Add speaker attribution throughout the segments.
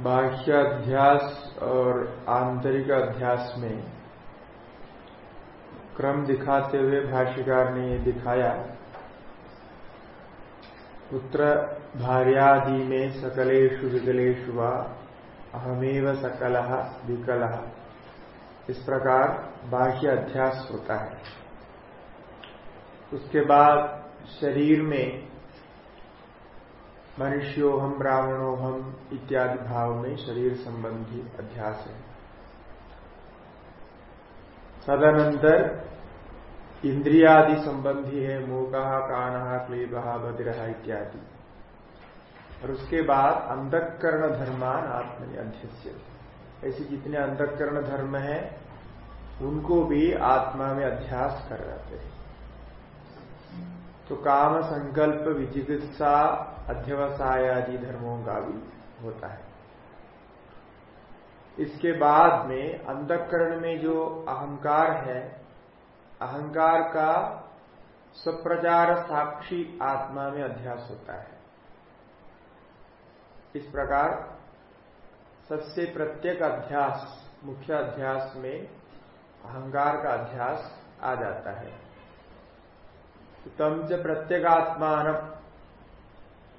Speaker 1: बाह्य अध्यास और आंतरिक अध्यास में क्रम दिखाते हुए भाष्यकार ने दिखाया। पुत्र भार्यादि में सकलेशु विकलेशु व, अहमेव सकल विकल। इस प्रकार बाह्य अध्यास होता है। उसके बाद शरीर में मनुष्यो हम ब्राह्मणो हम इत्यादि भाव में शरीर संबंधी अध्यास है। तदनंतर इंद्रियादि संबंधी है मोका कान क्लेब बदिरहा इत्यादि। और उसके बाद अंधकरण धर्मान आत्मनि अध्यक्ष ऐसे जितने अंधकरण धर्म है, उनको भी आत्मा में अध्यास कर रहे हैं। तो काम संकल्प विचिकित्सा अध्यवसाय आदि धर्मों का भी होता है। इसके बाद में अंधकरण में जो अहंकार है, अहंकार का स्वप्रचार साक्षी आत्मा में अध्यास होता है। इस प्रकार सबसे प्रत्येक अध्यास, मुख्य अध्यास में अहंकार का अध्यास आ जाता है। तो तम च प्रत्येगात्मान।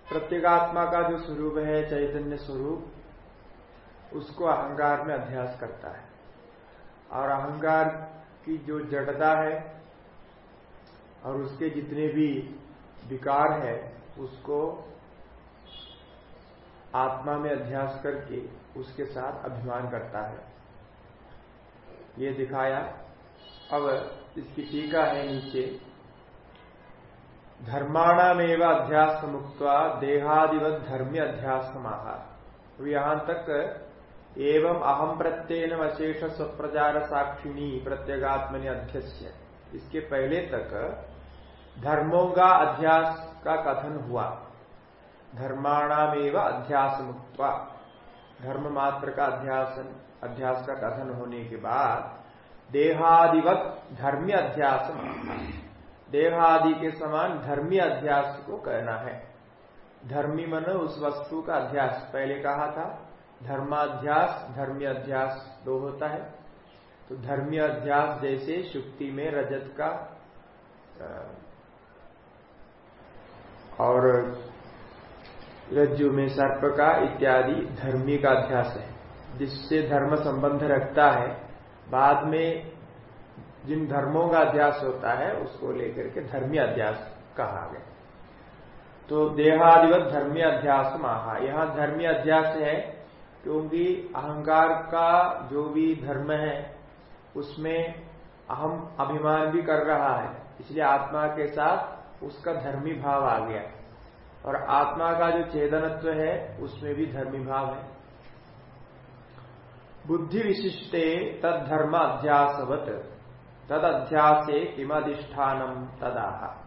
Speaker 1: प्रत्येगात्मा का जो स्वरूप है, चैतन्य स्वरूप, उसको अहंकार में अध्यास करता है। और अहंकार की जो जड़ता है और उसके जितने भी विकार है, उसको आत्मा में अध्यास करके उसके साथ अभिमान करता है। ये दिखाया, अब इसकी टीका है नीचे। धर्माणामेव अध्यास मुक्त देहादिवत धर्म अध्यास महा तो यहाँ तक एवं अहम प्रत्ययन अशेष स्वप्रचार साक्षिणी प्रत्यगात्मनि अध्यक्ष इसके पहले तक धर्मों का अध्यास का कथन हुआ। धर्माणामेव अध्यास मुक्त धर्म मात्र का अध्यास अध्यास का कथन होने के बाद देहादिवत धर्मी अध्यास देहादि के समान धर्मी अध्यास को कहना है। धर्मी मन उस वस्तु का अध्यास पहले कहा था। धर्माध्यास, धर्मी अध्यास दो होता है। तो धर्मी अध्यास जैसे शुक्ति में रजत का और रज्जु में सर्प का इत्यादि धर्मी का अध्यास है। जिससे धर्म संबंध रखता है, बाद में जिन धर्मों का अध्यास होता है, उसको लेकर के धर्मी अध्यास कहा गया। तो देहादिवत धर्मी अध्यास महा यहाँ धर्मी अध्यास है क्योंकि अहंकार का जो भी धर्म है, उसमें अहम अभिमान भी कर रहा है। इसलिए आत्मा के साथ उसका धर्मी भाव आ गया। और आत्मा का जो चेतनत्व है, उसमें भी धर्मी भाव है। बुद्धि विशिष्टे तद धर्म अध्यासवत तद अध्यासे किमधिष्ठानम तदाह।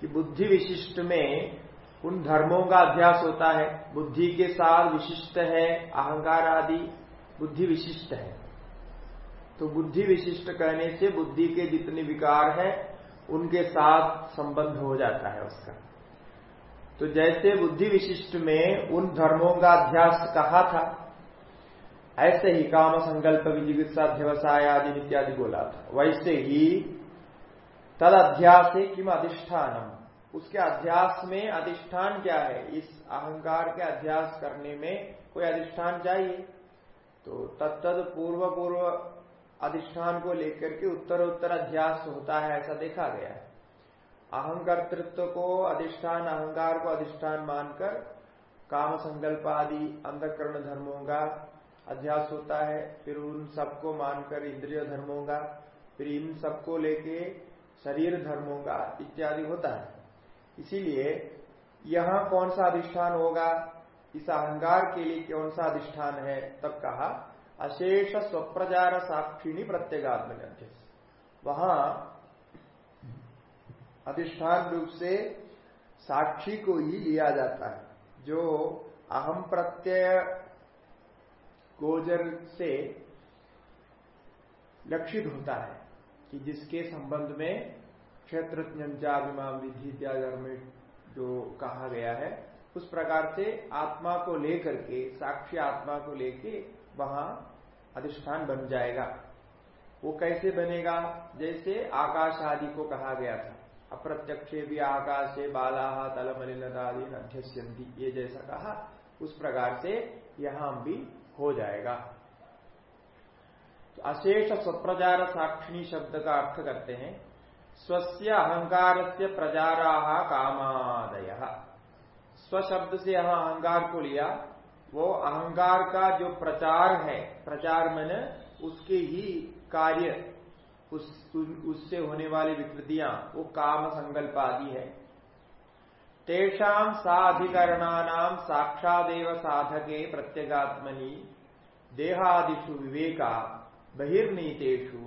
Speaker 1: कि बुद्धि विशिष्ट में उन धर्मों का अध्यास होता है, बुद्धि के साथ विशिष्ट है, अहंकार आदि, बुद्धि विशिष्ट है। तो बुद्धि विशिष्ट कहने से बुद्धि के जितने विकार हैं, उनके साथ संबंध हो जाता है उसका। तो जैसे बुद्धि विशिष्ट में उन धर्मों का अध्यास कहा था, ऐसे ही काम संकल्प विजिगित्सा व्यवसाय आदि इत्यादि बोला था। वैसे ही तद अध्यास किम अधिष्ठानम। उसके अध्यास में अधिष्ठान क्या है? इस अहंकार के अध्यास करने में कोई अधिष्ठान चाहिए? तो तत्त पूर्व पूर्व अधिष्ठान को लेकर के उत्तर उत्तर अध्यास होता है, ऐसा देखा गया है। अहंकर्तृत्व को अधिष्ठान, अहंकार को अधिष्ठान मानकर काम संकल्प आदि अंधकरण धर्मों का अध्यास होता है। फिर उन सबको मानकर इंद्रिय धर्मों का फिर इन सबको लेके शरीर धर्मों का इत्यादि होता है। इसीलिए यहाँ कौन सा अधिष्ठान होगा, इस अहंकार के लिए कौन सा अधिष्ठान है, तब कहा, अशेष स्वप्रचार साक्षिणी प्रत्येगात्म वहाँ अधिष्ठान रूप से साक्षी को ही लिया जाता है। जो अहम प्रत्यय गोजर से लक्षित होता है कि जिसके संबंध में क्षेत्र विधि इत्यादि में जो कहा गया है, उस प्रकार से आत्मा को लेकर के, साक्षी आत्मा को लेके वहाँ अधिष्ठान बन जाएगा। वो कैसे बनेगा? जैसे आकाश आदि को कहा गया था। अप्रत्यक्ष भी आकाशे बाला तलमलिनदादी अध्यस्यंती ये जैसा कहा, उस प्रकार से यहाँ भी हो जाएगा। तो अशेष स्वप्रचार साक्षिणी शब्द का अर्थ करते हैं, स्वस्य अहंकार से प्रजारा कामादय। स्व शब्द से यहाँ अहंकार को लिया, वो अहंकार का जो प्रचार है, प्रचार मैंने उसके ही कार्य उस, उससे होने वाली विकृतियाँ, वो काम संकल्प आदि है। तेषाम साधिकरणानाम साक्षादेव साधके प्रत्यगात्मनि देहादिषु विवेका बहिर्नीतेषु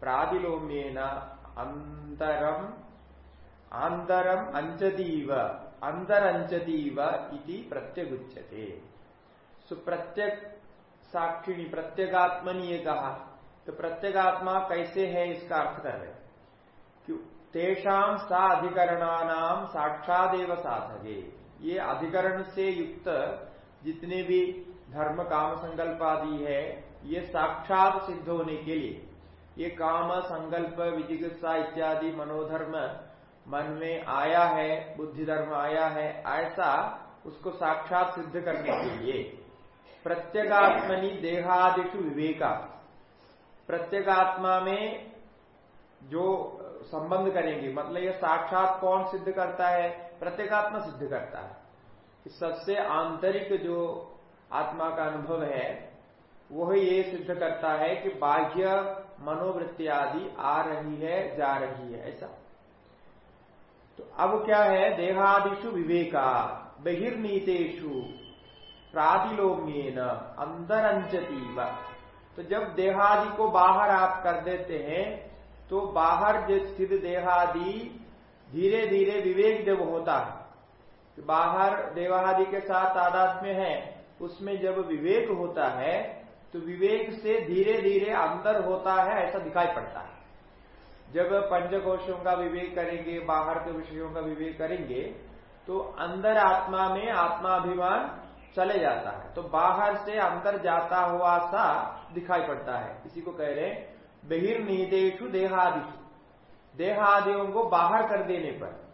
Speaker 1: प्रादिलोम्येन अंतरम आंतरम अंचतीव, अंतरंचतीव इति प्रत्यगुच्यते। सो प्रत्यक साक्षिणी प्रत्येगात्मनि ये कहा तो प्रत्येगात्मा कैसे है इसका अर्थ कर रहे तेषाम सा अधिकरणानाम साक्षादेव साधके। ये अधिकरण से युक्त जितने भी धर्म, काम, संकल्प आदि है, ये साक्षात सिद्ध होने के लिए। ये काम, संकल्प, विचिकित्सा इत्यादि मनोधर्म मन में आया है बुद्धि धर्म आया है, ऐसा उसको साक्षात सिद्ध करने के लिए। प्रत्यगात्मनि देहादिशु विवेका। प्रत्येगात्मा में जो संबंध करेंगे मतलब ये साक्षात कौन सिद्ध करता है? प्रत्येगात्मा सिद्ध करता है। सबसे आंतरिक जो आत्मा का अनुभव है, वह ये सिद्ध करता है कि बाह्य मनोवृत्ति आदि आ रही है, जा रही है, ऐसा। तो अब क्या है? देहादिशु विवेका बहिर्नीतेशु प्रादिलोम्येन अंदर अंजतीव तो जब देहादि को बाहर आप कर देते हैं तो बाहर जो स्थित देहादि धीरे धीरे विवेक जब होता है। तो बाहर देवादि के साथ आदात में है, उसमें जब विवेक होता है तो विवेक से धीरे धीरे अंदर होता है, ऐसा दिखाई पड़ता है। जब पंचकोशों का विवेक करेंगे, बाहर के विषयों का विवेक करेंगे तो अंदर आत्मा में आत्माभिमान चले जाता है। तो बाहर से अंदर जाता हुआ सा दिखाई पड़ता है। इसी को कह रहे हैं, बहिर्निदेशु देहादिशु देहादियों को बाहर कर देने पर।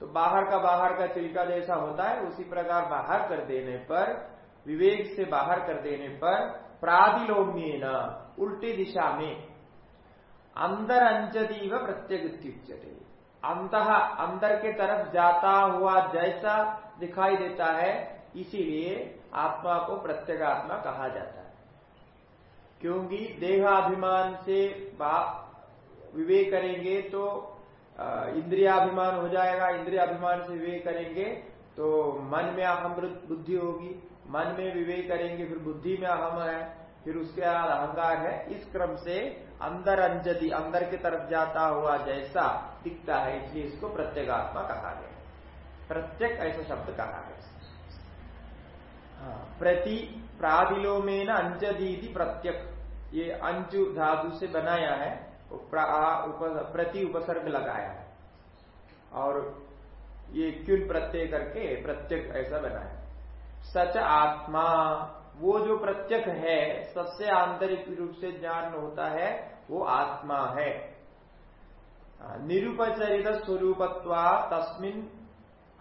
Speaker 1: तो बाहर का बाहर का चिल्का जैसा होता है, उसी प्रकार बाहर कर देने पर, विवेक से बाहर कर देने पर प्रादिलोम्य न उल्टी दिशा में। अंदर अंजदीव प्रत्यगुच्यते अंत अंदर के तरफ़ जाता हुआ जैसा दिखाई देता है इसीलिए आत्मा को प्रत्येगात्मा कहा जाता है। क्योंकि देहाभिमान से विवेक करेंगे तो इंद्रियाभिमान हो जाएगा, इंद्रियाभिमान से विवेक करेंगे तो मन में अहम बुद्धि होगी। मन में विवेक करेंगे, फिर बुद्धि में अहम है, फिर उसके बाद अहंकार है। इस क्रम से अंदर अंजदि अंदर की तरफ़ जाता हुआ जैसा दिखता है, इसलिए इसको प्रत्येगात्मा कहा गया प्रत्येक ऐसा शब्द कहा गया प्रति प्रादिलो में न अंजदीति प्रत्यक ये अंजु धातु से बनाया है प्रति उपसर्ग लगाया है। और ये क्युल प्रत्यय करके प्रत्यक ऐसा बनाया सच आत्मा, वो जो प्रत्यक है, सबसे आंतरिक रूप से ज्ञान होता है, वो आत्मा है, निरुपचरित स्वरूपत्वा तस्मिन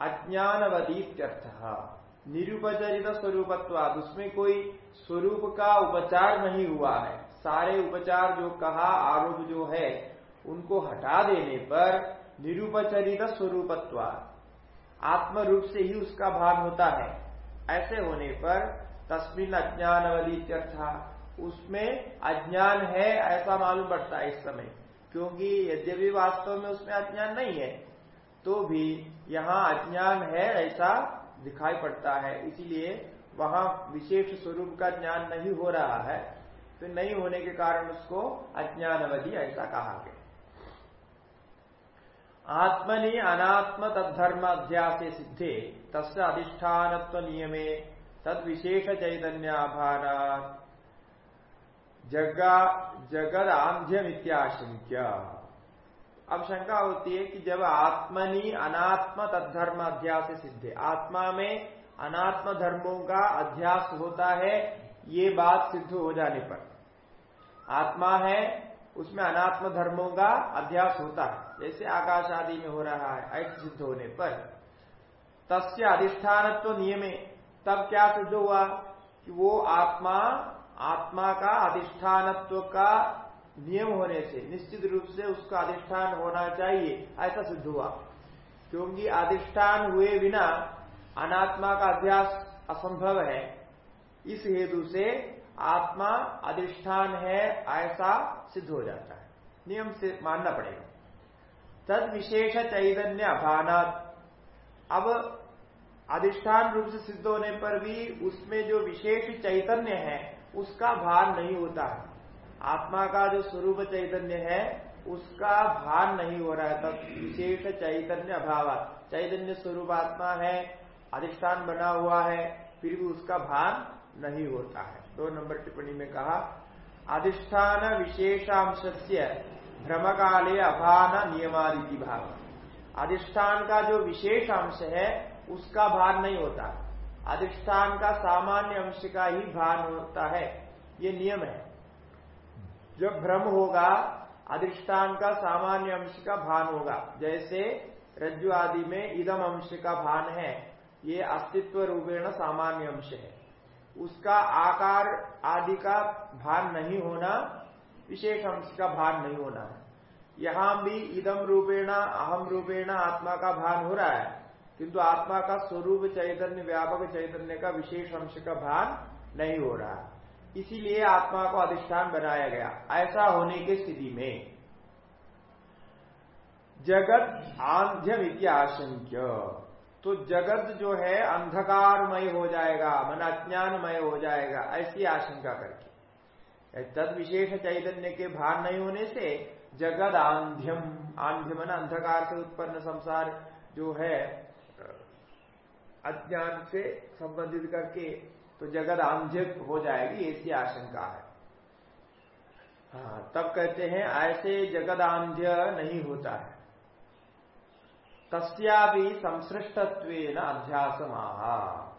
Speaker 1: अज्ञानवदीत्यर्थ। निरुपचरित स्वरूपत्वा। उसमें कोई स्वरूप का उपचार नहीं हुआ है। सारे उपचार जो कहा, आरोप जो है, उनको हटा देने पर निरुपचरित स्वरूपत्वा। आत्म रूप से ही उसका भान होता है। ऐसे होने पर तस्मिन अज्ञानवली उसमें अज्ञान है ऐसा मालूम पड़ता है इस समय, क्योंकि यद्यपि वास्तव में उसमें अज्ञान नहीं है तो भी यहाँ अज्ञान है ऐसा दिखाई पड़ता है। इसीलिए वहाँ विशेष स्वरूप का ज्ञान नहीं हो रहा है। तो नहीं होने के कारण उसको अज्ञानवधि ऐसा कहा गया। आत्मनि अनात्म तद्धर्म अध्यास सिद्धे तस् अधिष्ठान नियमे तद विशेष चैतन्याभान जगा जगद आंध्यमित्याशंक्य अब शंका होती है कि जब आत्मनि अनात्म तद्धर्म अध्यास सिद्धे। आत्मा में अनात्म धर्मों का अध्यास होता है, ये बात सिद्ध हो जाने पर। आत्मा है, उसमें अनात्म धर्मों का अध्यास होता है। जैसे आकाश आदि में हो रहा है, ऐसे सिद्ध होने पर। तस्य अधिष्ठानत्व नियमे। तब क्या सिद्ध हुआ कि वो आत्मा आत्मा का अधिष्ठानत्व का नियम होने से, निश्चित रूप से उसका अधिष्ठान होना चाहिए। ऐसा सिद्ध हुआ। क्योंकि अधिष्ठान हुए बिना अनात्मा का अध्यास असंभव है। इस हेतु से आत्मा अधिष्ठान है, ऐसा सिद्ध हो जाता है। नियम से मानना पड़ेगा। तद विशेष चैतन्य अभानात। अब अधिष्ठान रूप से सिद्ध होने पर भी उसमें जो विशेष चैतन्य है, उसका भान नहीं होता है। आत्मा का जो स्वरूप चैतन्य है, उसका भान नहीं हो रहा है, तब विशेष चैतन्य अभाव। चैतन्य स्वरूप आत्मा है, अधिष्ठान बना हुआ है, फिर भी उसका भान नहीं होता है। दो नंबर टिप्पणी में कहा, अधिष्ठान विशेषांश से भ्रम काले अभान नियमादिति भाव। अधिष्ठान का जो विशेष अंश है, उसका भान नहीं होता। अधिष्ठान का सामान्य अंश का ही भान होता है। ये नियम है। जब भ्रम होगा, अधिष्ठान का सामान्य अंश का भान होगा। जैसे रज्जु आदि में इदम अंश का भान है, ये अस्तित्व रूपेण सामान्य अंश है। उसका आकार आदि का भान नहीं होना, विशेष अंश का भान नहीं होना है। यहाँ भी इदम रूपेणा, अहम रूपेणा आत्मा का भान हो रहा है, किंतु आत्मा का स्वरूप चैतन्य, व्यापक चैतन्य का विशेष अंश का भान नहीं हो रहा इसीलिए आत्मा को अधिष्ठान बनाया गया, ऐसा होने की स्थिति में। जगत आंध्य विद्या आशंक्य। तो जगत जो है, अंधकारमय हो जाएगा, मन अज्ञानमय हो जाएगा, ऐसी आशंका करके। तद विशेष चैतन्य के भार नहीं होने से जगत आंध्यम, आंध्य मन अंधकार से उत्पन्न संसार जो है, अज्ञान से संबंधित करके तो जगत आंध्य हो जाएगी ऐसी आशंका है। हाँ तब कहते हैं, ऐसे जगत आंध्य नहीं होता है। तस्या भी संसृष्टत्व अध्यास महा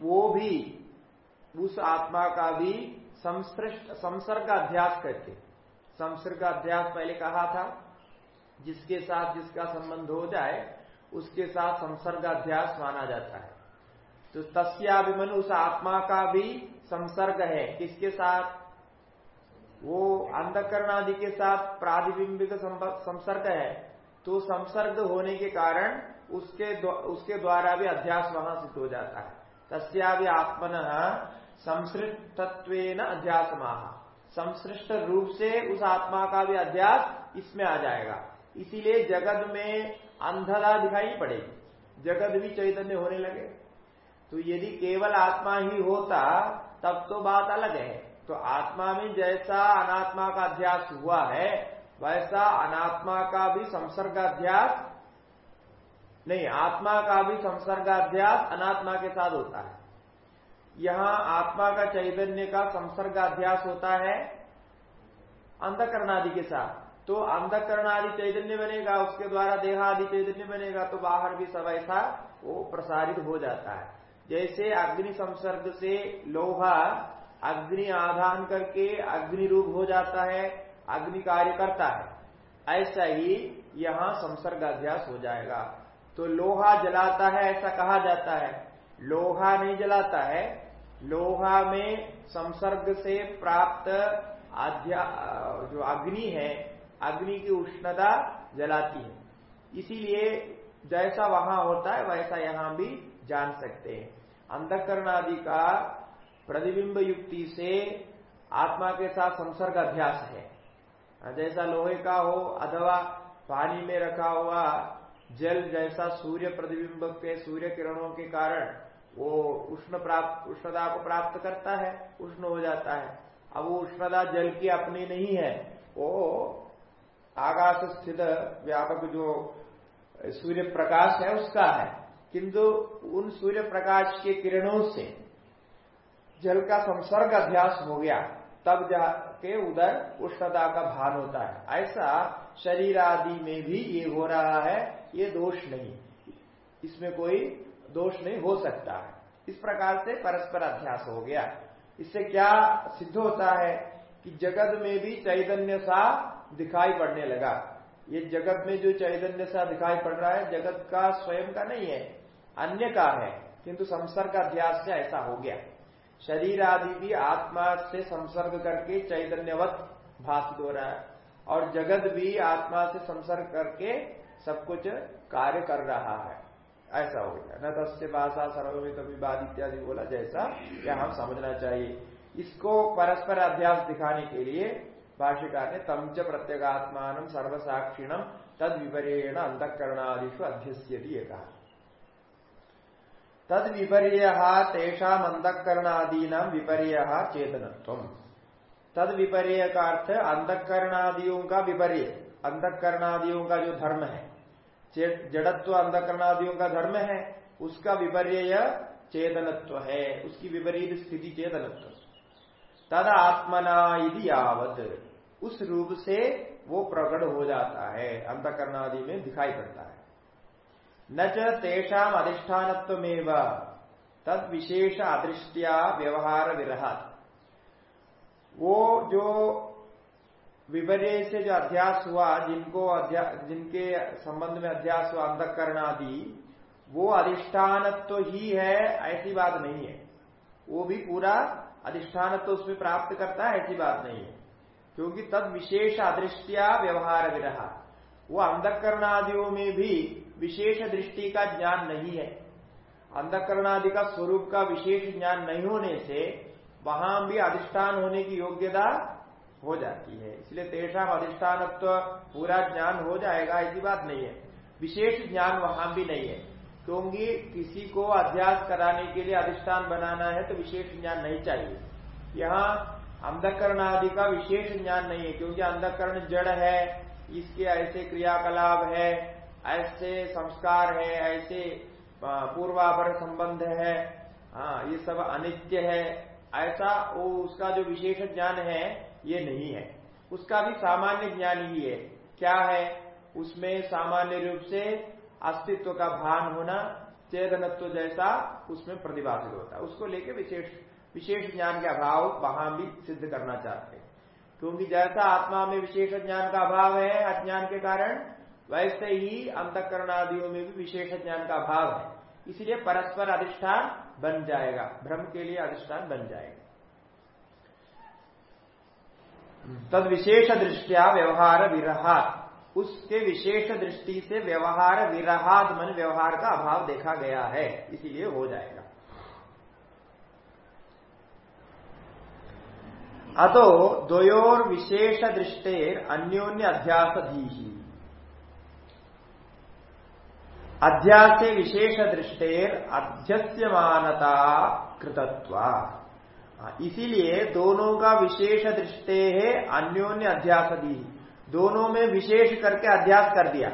Speaker 1: वो भी, उस आत्मा का भी संसृष्ट, संसर्ग अध्यास करके, संसर्ग अध्यास पहले कहा था, जिसके साथ जिसका संबंध हो जाए, उसके साथ संसर्ग अध्यास माना जाता है। तो तस्याभिमन उस आत्मा का भी संसर्ग है। किसके साथ? वो अंधकरण आदि के साथ प्राधिबिंबिक संसर्ग है। तो संसर्ग होने के कारण उसके उसके द्वारा भी अध्यास वहाँ सिद्ध हो जाता है। तस्या भी आत्मन संसृष्टत्व अध्यास संश्रिष्ट रूप से उस आत्मा का भी अध्यास इसमें आ जाएगा। इसीलिए जगत में अंधता दिखाई पड़ेगी। जगत भी चैतन्य होने लगे। तो यदि केवल आत्मा ही होता, तब तो बात अलग है। तो आत्मा में जैसा अनात्मा का अध्यास हुआ है, वैसा अनात्मा का भी संसर्गाध्यास नहीं, आत्मा का भी संसर्गाध्यास अनात्मा के साथ होता है। यहाँ आत्मा का चैतन्य का संसर्गाध्यास होता है अंधकरण आदि के साथ। तो अंधकरण आदि चैतन्य बनेगा, उसके द्वारा देहा आदि चैतन्य बनेगा तो बाहर भी सब ऐसा वो प्रसारित हो जाता है। जैसे अग्नि संसर्ग से लोहा अग्नि आधान करके अग्नि रूप हो जाता है, अग्नि कार्य करता है। ऐसा ही यहाँ संसर्ग अध्यास हो जाएगा। तो लोहा जलाता है, ऐसा कहा जाता है। लोहा नहीं जलाता है। लोहा में संसर्ग से प्राप्त जो अग्नि है, अग्नि की उष्णता जलाती है। इसीलिए जैसा वहाँ होता है, वैसा यहाँ भी जान सकते हैं। अंधकरण आदि का प्रतिबिंब युक्ति से आत्मा के साथ संसर्ग अभ्यास है, जैसा लोहे का हो अथवा पानी में रखा हुआ जल जैसा सूर्य प्रतिबिंब के सूर्य किरणों के कारण वो उष्ण प्राप्त, उष्णता को प्राप्त करता है, उष्ण हो जाता है। अब वो उष्णता जल की अपनी नहीं है, वो आकाश स्थित व्यापक जो सूर्य प्रकाश है उसका है। किंतु उन सूर्य प्रकाश के किरणों से जल का संसर्ग अभ्यास हो गया, तब जाके उधर उष्णता का भान होता है। ऐसा शरीर आदि में भी ये हो रहा है, ये दोष नहीं। इसमें कोई दोष नहीं हो सकता है। इस प्रकार से परस्पर अध्यास हो गया। इससे क्या सिद्ध होता है कि जगत में भी चैतन्य सा दिखाई पड़ने लगा। ये जगत में जो चैतन्य सा दिखाई पड़ रहा है, जगत का स्वयं का नहीं है। अन्य का है, किंतु संसर्ग अध्यास से ऐसा हो गया। शरीर आदि भी आत्मा से संसर्ग करके चैतन्यवत भाषित हो रहा है, और जगत भी आत्मा से संसर्ग करके सब कुछ कार्य कर रहा है। ऐसा हो गया। न तस्य भाषा सर्वमित विवाद इत्यादि बोला, जैसा यह हम समझना चाहिए। इसको परस्पर अभ्यास दिखाने के लिए भाष्यकार ने तमच प्रत्येगात्मान सर्वसाक्षिणम तद विपर्यण अंतकरणादिशु अध्यस्यति कहा। तद विपर्य तेषा अंतकरणादीना विपर्य चेतनत्व तद विपर्य का अर्थ अंधकरणादियों का विपर्य। अंधकरणादियों का जो धर्म है जड़त्व अंधकरणादियों का धर्म है, उसका विपर्य चेतनत्व है, उसकी विपरीत स्थिति चेतनत्व। तद आत्मना यदि यावत। उस रूप से वो प्रकट हो जाता है, अंतकरणादि में दिखाई पड़ता है। न चेषाम अधिष्ठानत्व तद विशेष अदृष्टिया व्यवहार विरहात वो जो विपर्य से जो अध्यास हुआ जिनको अध्या, जिनके संबंध में अध्यास हुआ अंधकरण आदि वो अधिष्ठान तो ही है ऐसी बात नहीं है। वो भी पूरा अधिष्ठान तो उसमें प्राप्त करता है ऐसी बात नहीं है। क्योंकि तद विशेष अदृष्टिया व्यवहार विरहा वो अंधकरण आदियों में भी विशेष दृष्टि का ज्ञान नहीं है। अंधकरण आदि का स्वरूप का विशेष ज्ञान नहीं होने से वहाँ भी अधिष्ठान होने की योग्यता हो जाती है। इसलिए तेषा अधिष्ठानत्व पूरा ज्ञान हो जाएगा, ऐसी बात नहीं है। विशेष ज्ञान वहाँ भी नहीं है। क्योंकि किसी को अध्यास कराने के लिए अधिष्ठान बनाना है तो विशेष ज्ञान नहीं चाहिए। यहाँ अंधकरण आदि का विशेष ज्ञान नहीं है, क्योंकि अंधकरण जड़ है, इसके ऐसे क्रियाकलाप है ऐसे संस्कार है, ऐसे पूर्वापर संबंध है हाँ ये सब अनित्य है, ऐसा वो उसका जो विशेष ज्ञान है, ये नहीं है। उसका भी सामान्य ज्ञान ही है। क्या है? उसमें सामान्य रूप से अस्तित्व का भान होना, चेतनत्व जैसा उसमें प्रतिभाषित होता है। उसको लेके विशेष विशेष ज्ञान के अभाव वहाँ भी सिद्ध करना चाहते हैं। क्योंकि जैसा आत्मा में विशेष ज्ञान का अभाव है, अज्ञान के कारण वैसे ही अंतकरण आदियों में भी विशेष ज्ञान का भाव है। इसलिए परस्पर अधिष्ठान बन जाएगा। भ्रम के लिए अधिष्ठान बन जाएगा। तद विशेष दृष्टिया व्यवहार विरहात। उसके विशेष दृष्टि से व्यवहार विरहात मन व्यवहार का अभाव देखा गया है। इसीलिए हो जाएगा। अतो द्वोर विशेष दृष्टेर अन्योन्य अध्यास भी अध्यास विशेष दृष्टेर अध्यस्यमानता कृतत्व। इसीलिए दोनों का विशेष दृष्टे है, अन्योन्य अध्यास दी दोनों में विशेष करके अध्यास कर दिया।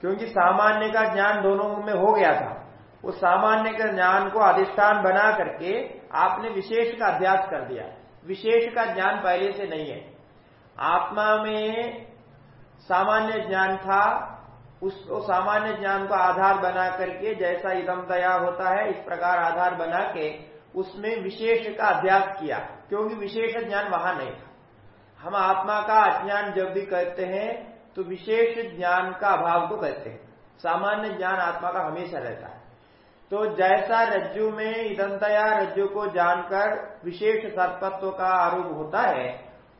Speaker 1: क्योंकि सामान्य का ज्ञान दोनों में हो गया था। उस सामान्य के ज्ञान को अधिष्ठान बना करके आपने विशेष का अध्यास कर दिया। विशेष का ज्ञान पहले से नहीं है। आत्मा में सामान्य ज्ञान था उस सामान्य ज्ञान को आधार बना करके जैसा इदम दया होता है, इस प्रकार आधार बना के उसमें विशेष का अध्यास किया, क्योंकि विशेष ज्ञान वहाँ नहीं था। हम आत्मा का अज्ञान जब भी कहते हैं तो विशेष ज्ञान का अभाव को कहते हैं। सामान्य ज्ञान आत्मा का हमेशा रहता है। तो जैसा रज्जु में इदंतया रज्जु को जानकर विशेष सर्पत्व का आरोप होता है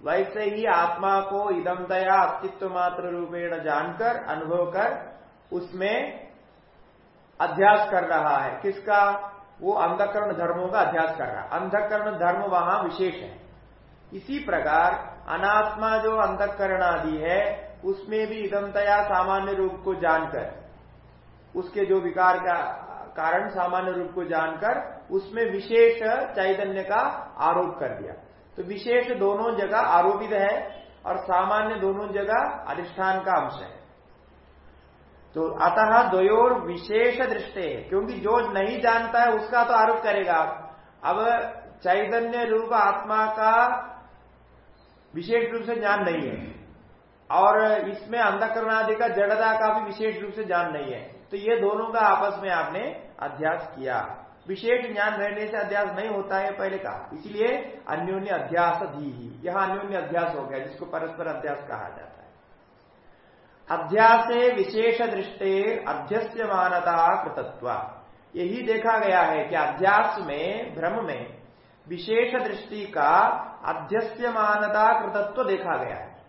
Speaker 1: वैसे ही आत्मा को इदंतया अस्तित्व मात्र रूपेण जानकर अनुभव कर उसमें अध्यास कर रहा है। किसका? वो अंधकरण धर्मों का अध्यास कर रहा है। अंधकरण धर्म वहाँ विशेष है। इसी प्रकार अनात्मा जो अंधकरण आदि है, उसमें भी इदमतया सामान्य रूप को जानकर, उसके जो विकार का कारण सामान्य रूप को जानकर, उसमें विशेष चैतन्य का आरोप कर दिया। तो विशेष दोनों जगह आरोपित है और सामान्य दोनों जगह अधिष्ठान का अंश है। तो अतः द्वयोर विशेष दृष्टि है, क्योंकि जो नहीं जानता है उसका तो आरोप करेगा। अब चैतन्य रूप आत्मा का विशेष रूप से ज्ञान नहीं है और इसमें अंधकरण आदि का जड़ता का भी विशेष रूप से ज्ञान नहीं है। तो ये दोनों का आपस में आपने अध्यास किया। विशेष ज्ञान रहने से अध्यास नहीं होता है, पहले कहा। इसलिए अन्योन्य अध्यास धी ही। यह अन्योन्य अध्यास हो गया, जिसको परस्पर अध्यास कहा जाता है। अध्यास विशेष दृष्टि अध्यस्य मानता कृतत्व। यही देखा गया है कि अध्यास में, भ्रम में विशेष दृष्टि का अध्यस्य मानता कृतत्व देखा गया है।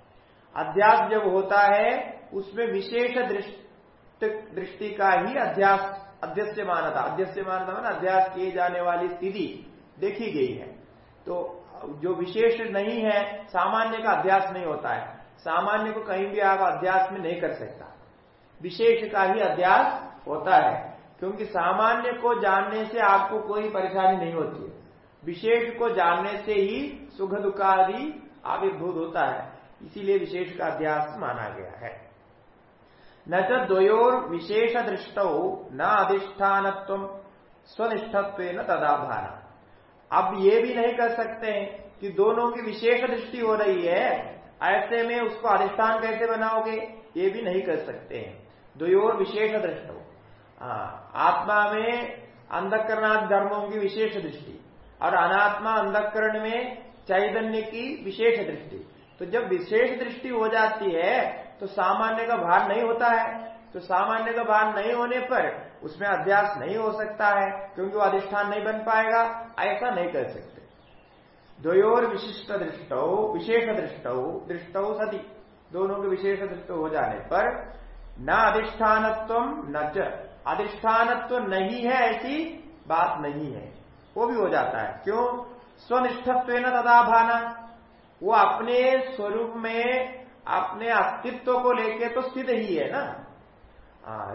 Speaker 1: अध्यास जब होता है, उसमें विशेष दृष्टि का ही अध्यास अध्यस्य मानता अध्यस्य मानता मैंने अध्यास किए जाने वाली स्थिति देखी गई है। तो जो विशेष नहीं है, सामान्य का अध्यास नहीं होता है। सामान्य को कहीं भी आप अध्यास में नहीं कर सकता। विशेष का ही अध्यास होता है, क्योंकि सामान्य को जानने से आपको कोई परेशानी नहीं होती है। विशेष को जानने से ही सुख दुख आदि आविर्भूत होता है। इसीलिए विशेष का अध्यास माना गया है। न द्वयोर विशेष दृष्ट न अधिष्ठान स्वनिष्ठत्व तदाभान अब ये भी नहीं कर सकते हैं कि दोनों की विशेष दृष्टि हो रही है, ऐसे में उसको अधिष्ठान कैसे बनाओगे? ये भी नहीं कर सकते। हैं द्वयोर विशेष दृष्टो आत्मा में अंधकरणाद धर्मों की विशेष दृष्टि और अनात्मा अंधकरण में चैतन्य की विशेष दृष्टि। तो जब विशेष दृष्टि हो जाती है तो सामान्य का भार नहीं होता है। तो सामान्य का भार नहीं होने पर उसमें अध्यास नहीं हो सकता है, क्योंकि वो अधिष्ठान नहीं बन पाएगा। ऐसा नहीं कर सकते। द्वयोर विशिष्ट दृष्टो, विशेष दृष्टो दृष्टो सदी दोनों के विशेष दृष्ट हो जाने पर न अधिष्ठानत्व न अधिष्ठानत्व नहीं है ऐसी बात नहीं है। वो भी हो जाता है। क्यों? स्वनिष्ठत्व न तदा भाना। वो अपने स्वरूप में अपने अस्तित्व को लेकर तो सिद्ध ही है ना।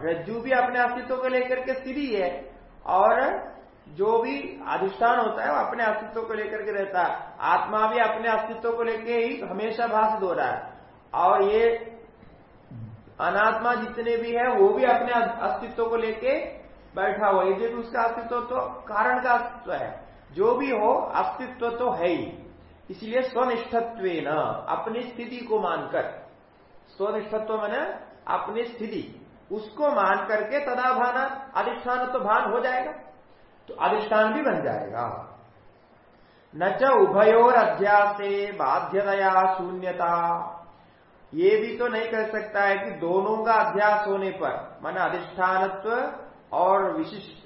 Speaker 1: रज्जु भी अपने अस्तित्व को लेकर के सिद्ध ही है। और जो भी अधिष्ठान होता है, वो अपने अस्तित्व को लेकर के रहता है। आत्मा भी अपने अस्तित्व को लेकर ही हमेशा भाषित हो रहा है। और ये अनात्मा जितने भी है, वो भी अपने अस्तित्व को लेके बैठा हुआ है। जो उसका अस्तित्व तो कारण का अस्तित्व है। जो भी हो, अस्तित्व तो है ही। इसलिए स्वनिष्ठत्व अपनी स्थिति को मानकर। स्वनिष्ठत्व मैंने अपनी स्थिति, उसको मान करके तदा भाना अधिष्ठान तो भान हो जाएगा तो अधिष्ठान भी बन जाएगा। न च उभयोर अध्यासे बाध्यतया शून्यता। ये भी तो नहीं कर सकता है कि दोनों का अध्यास होने पर, मन अधिष्ठानत्व और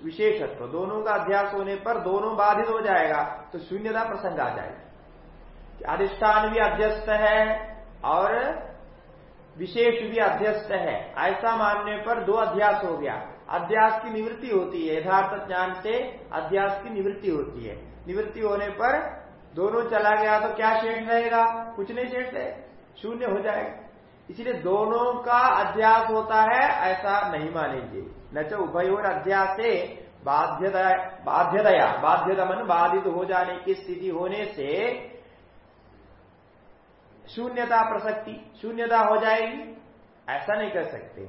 Speaker 1: विशेषत्व, दोनों का अध्यास होने पर दोनों बाधित हो जाएगा तो शून्यता प्रसंग आ जाएगा। अधिष्ठान भी अध्यस्त है और विशेष भी अध्यस्त है। ऐसा मानने पर दो अध्यास हो गया। अध्यास की निवृत्ति होती है। यथार्थ ज्ञान से अध्यास की निवृत्ति होती है। निवृत्ति होने पर दोनों चला गया तो क्या शेष रहेगा? कुछ नहीं शेष है। शून्य हो जाएगा। इसलिए दोनों का अध्यास होता है, ऐसा नहीं मानेंगे। न तो उभयोर अध्यास से बाध्यता बाध्यतया बाध्यता मन बाधित हो जाने की स्थिति होने से शून्यता प्रसक्ति, शून्यता हो जाएगी। ऐसा नहीं कर सकते।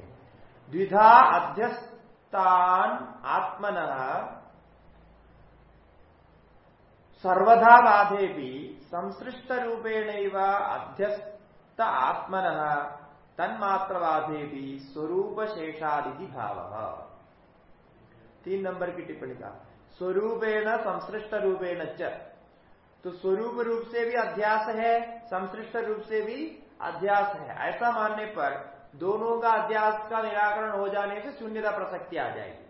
Speaker 1: द्विधा अध्यस्तान आत्मन सर्वधा बाधे भी संसृष्ट रूपेण अध्यस्त आत्मन तन्मात्रवादे भी स्वरूप शेषादि भाव। तीन नंबर की टिप्पणी का। स्वरूपेण संश्रिष्ट रूपेण तो स्वरूप रूप से भी अध्यास है संश्रिष्ट रूप से भी अध्यास है। ऐसा मानने पर दोनों का अध्यास का निराकरण हो जाने से शून्यता प्रसक्ति आ जाएगी।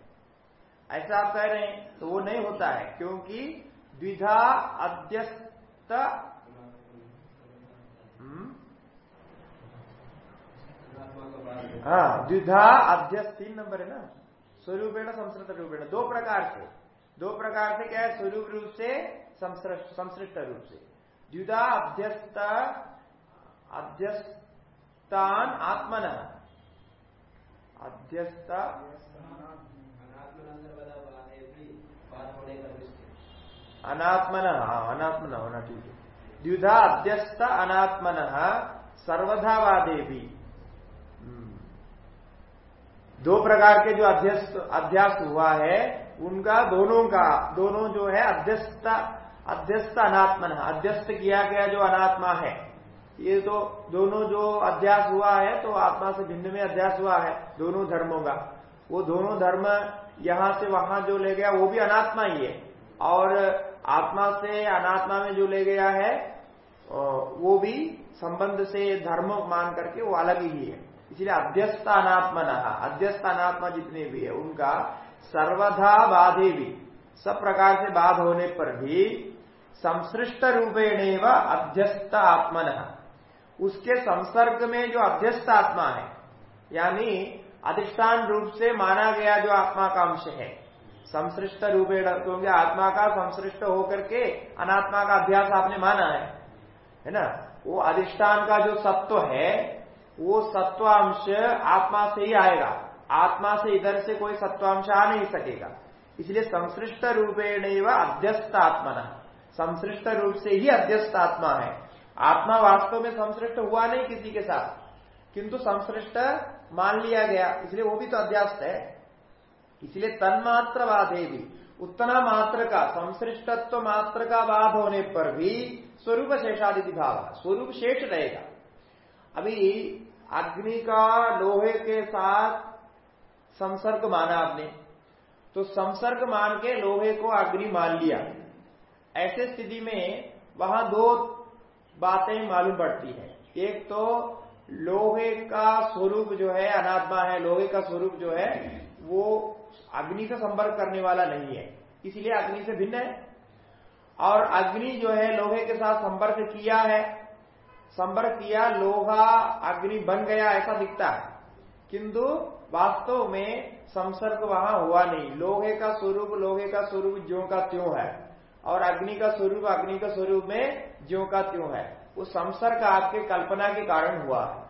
Speaker 1: ऐसा आप कह रहे हैं तो वो नहीं होता है, क्योंकि द्विधा अध्यस्त हम्म? हाँ द्विधा अध्यस्त तीन नंबर है ना? स्वरूपेण संस्कृत रूपेण, दो प्रकार से। दो प्रकार से क्या है? स्वरूप रूप से संश्रिष्ट रूप से। द्विधा अध्यस्त अध्यस्तान आत्मन। अध्यस्त अनात्मन। अनात्मन होना ठीक है। द्विधा अध्यस्त अनात्मन। सर्वधा वादे भी दो प्रकार के जो अध्यस्त अध्यास हुआ है, उनका दोनों का दोनों जो है अध्यस्त अध्यस्त अनात्मन, अध्यस्त किया गया जो अनात्मा है। ये तो दोनों जो अध्यास हुआ है तो आत्मा से भिन्न में अध्यास हुआ है, दोनों धर्मों का। वो दोनों धर्म यहाँ से वहाँ जो ले गया, वो भी अनात्मा ही है। और आत्मा से अनात्मा में जो ले गया है वो भी संबंध से धर्म मान करके वो अलग ही है। इसलिए अध्यस्त अनात्मन, अध्यस्त अनात्मा जितने भी है, उनका सर्वधा बाधे भी, सब प्रकार से बाध होने पर भी संसृष्ट रूपेण अध्यस्त आत्मन। उसके संसर्ग में जो अध्यस्त आत्मा है, यानी अधिष्ठान रूप से माना गया जो आत्मा का अंश है, संसृष्ट रूपेण क्योंकि आत्मा का संसृष्ट होकर के अनात्मा का अभ्यास आपने माना है है ना? वो अधिष्ठान का जो सत्व है, वो सत्वांश आत्मा से ही आएगा। आत्मा से इधर से कोई सत्वांश आ नहीं सकेगा। इसलिए संसृष्ट रूपेण अध्यस्त आत्मा संश्रिष्ट रूप से ही अध्यस्त आत्मा है। आत्मा वास्तव में संश्रिष्ट हुआ नहीं किसी के साथ। किंतु संश्रिष्ट मान लिया गया, इसलिए वो भी तो अध्यास्त है। इसलिए तन्मात्र भी उतना मात्र का, संश्रिष्टत्व मात्र का वाद होने पर भी स्वरूप शेषादिति भाव स्वरूप शेष रहेगा। अभी अग्नि का लोहे के साथ संसर्ग माना आपने तो संसर्ग मान के लोहे को अग्नि मान लिया। ऐसे स्थिति में वहाँ दो बातें मालूम पड़ती है। एक तो लोहे का स्वरूप जो है, अनात्मा है, लोहे का स्वरूप जो है, वो अग्नि से संपर्क करने वाला नहीं है। इसलिए अग्नि से भिन्न है। और अग्नि जो है, लोहे के साथ संपर्क किया है, संपर्क किया, लोहा, अग्नि बन गया, ऐसा दिखता है। किंतु वास्तव में संसर्ग वहाँ हुआ नहीं। लोहे का स्वरूप, लोहे का स्वरूप ज्यो का त्यों है। और अग्नि का स्वरूप, अग्नि का स्वरूप में ज्यो का त्यों है। वो संसर्ग आपके कल्पना के कारण हुआ है।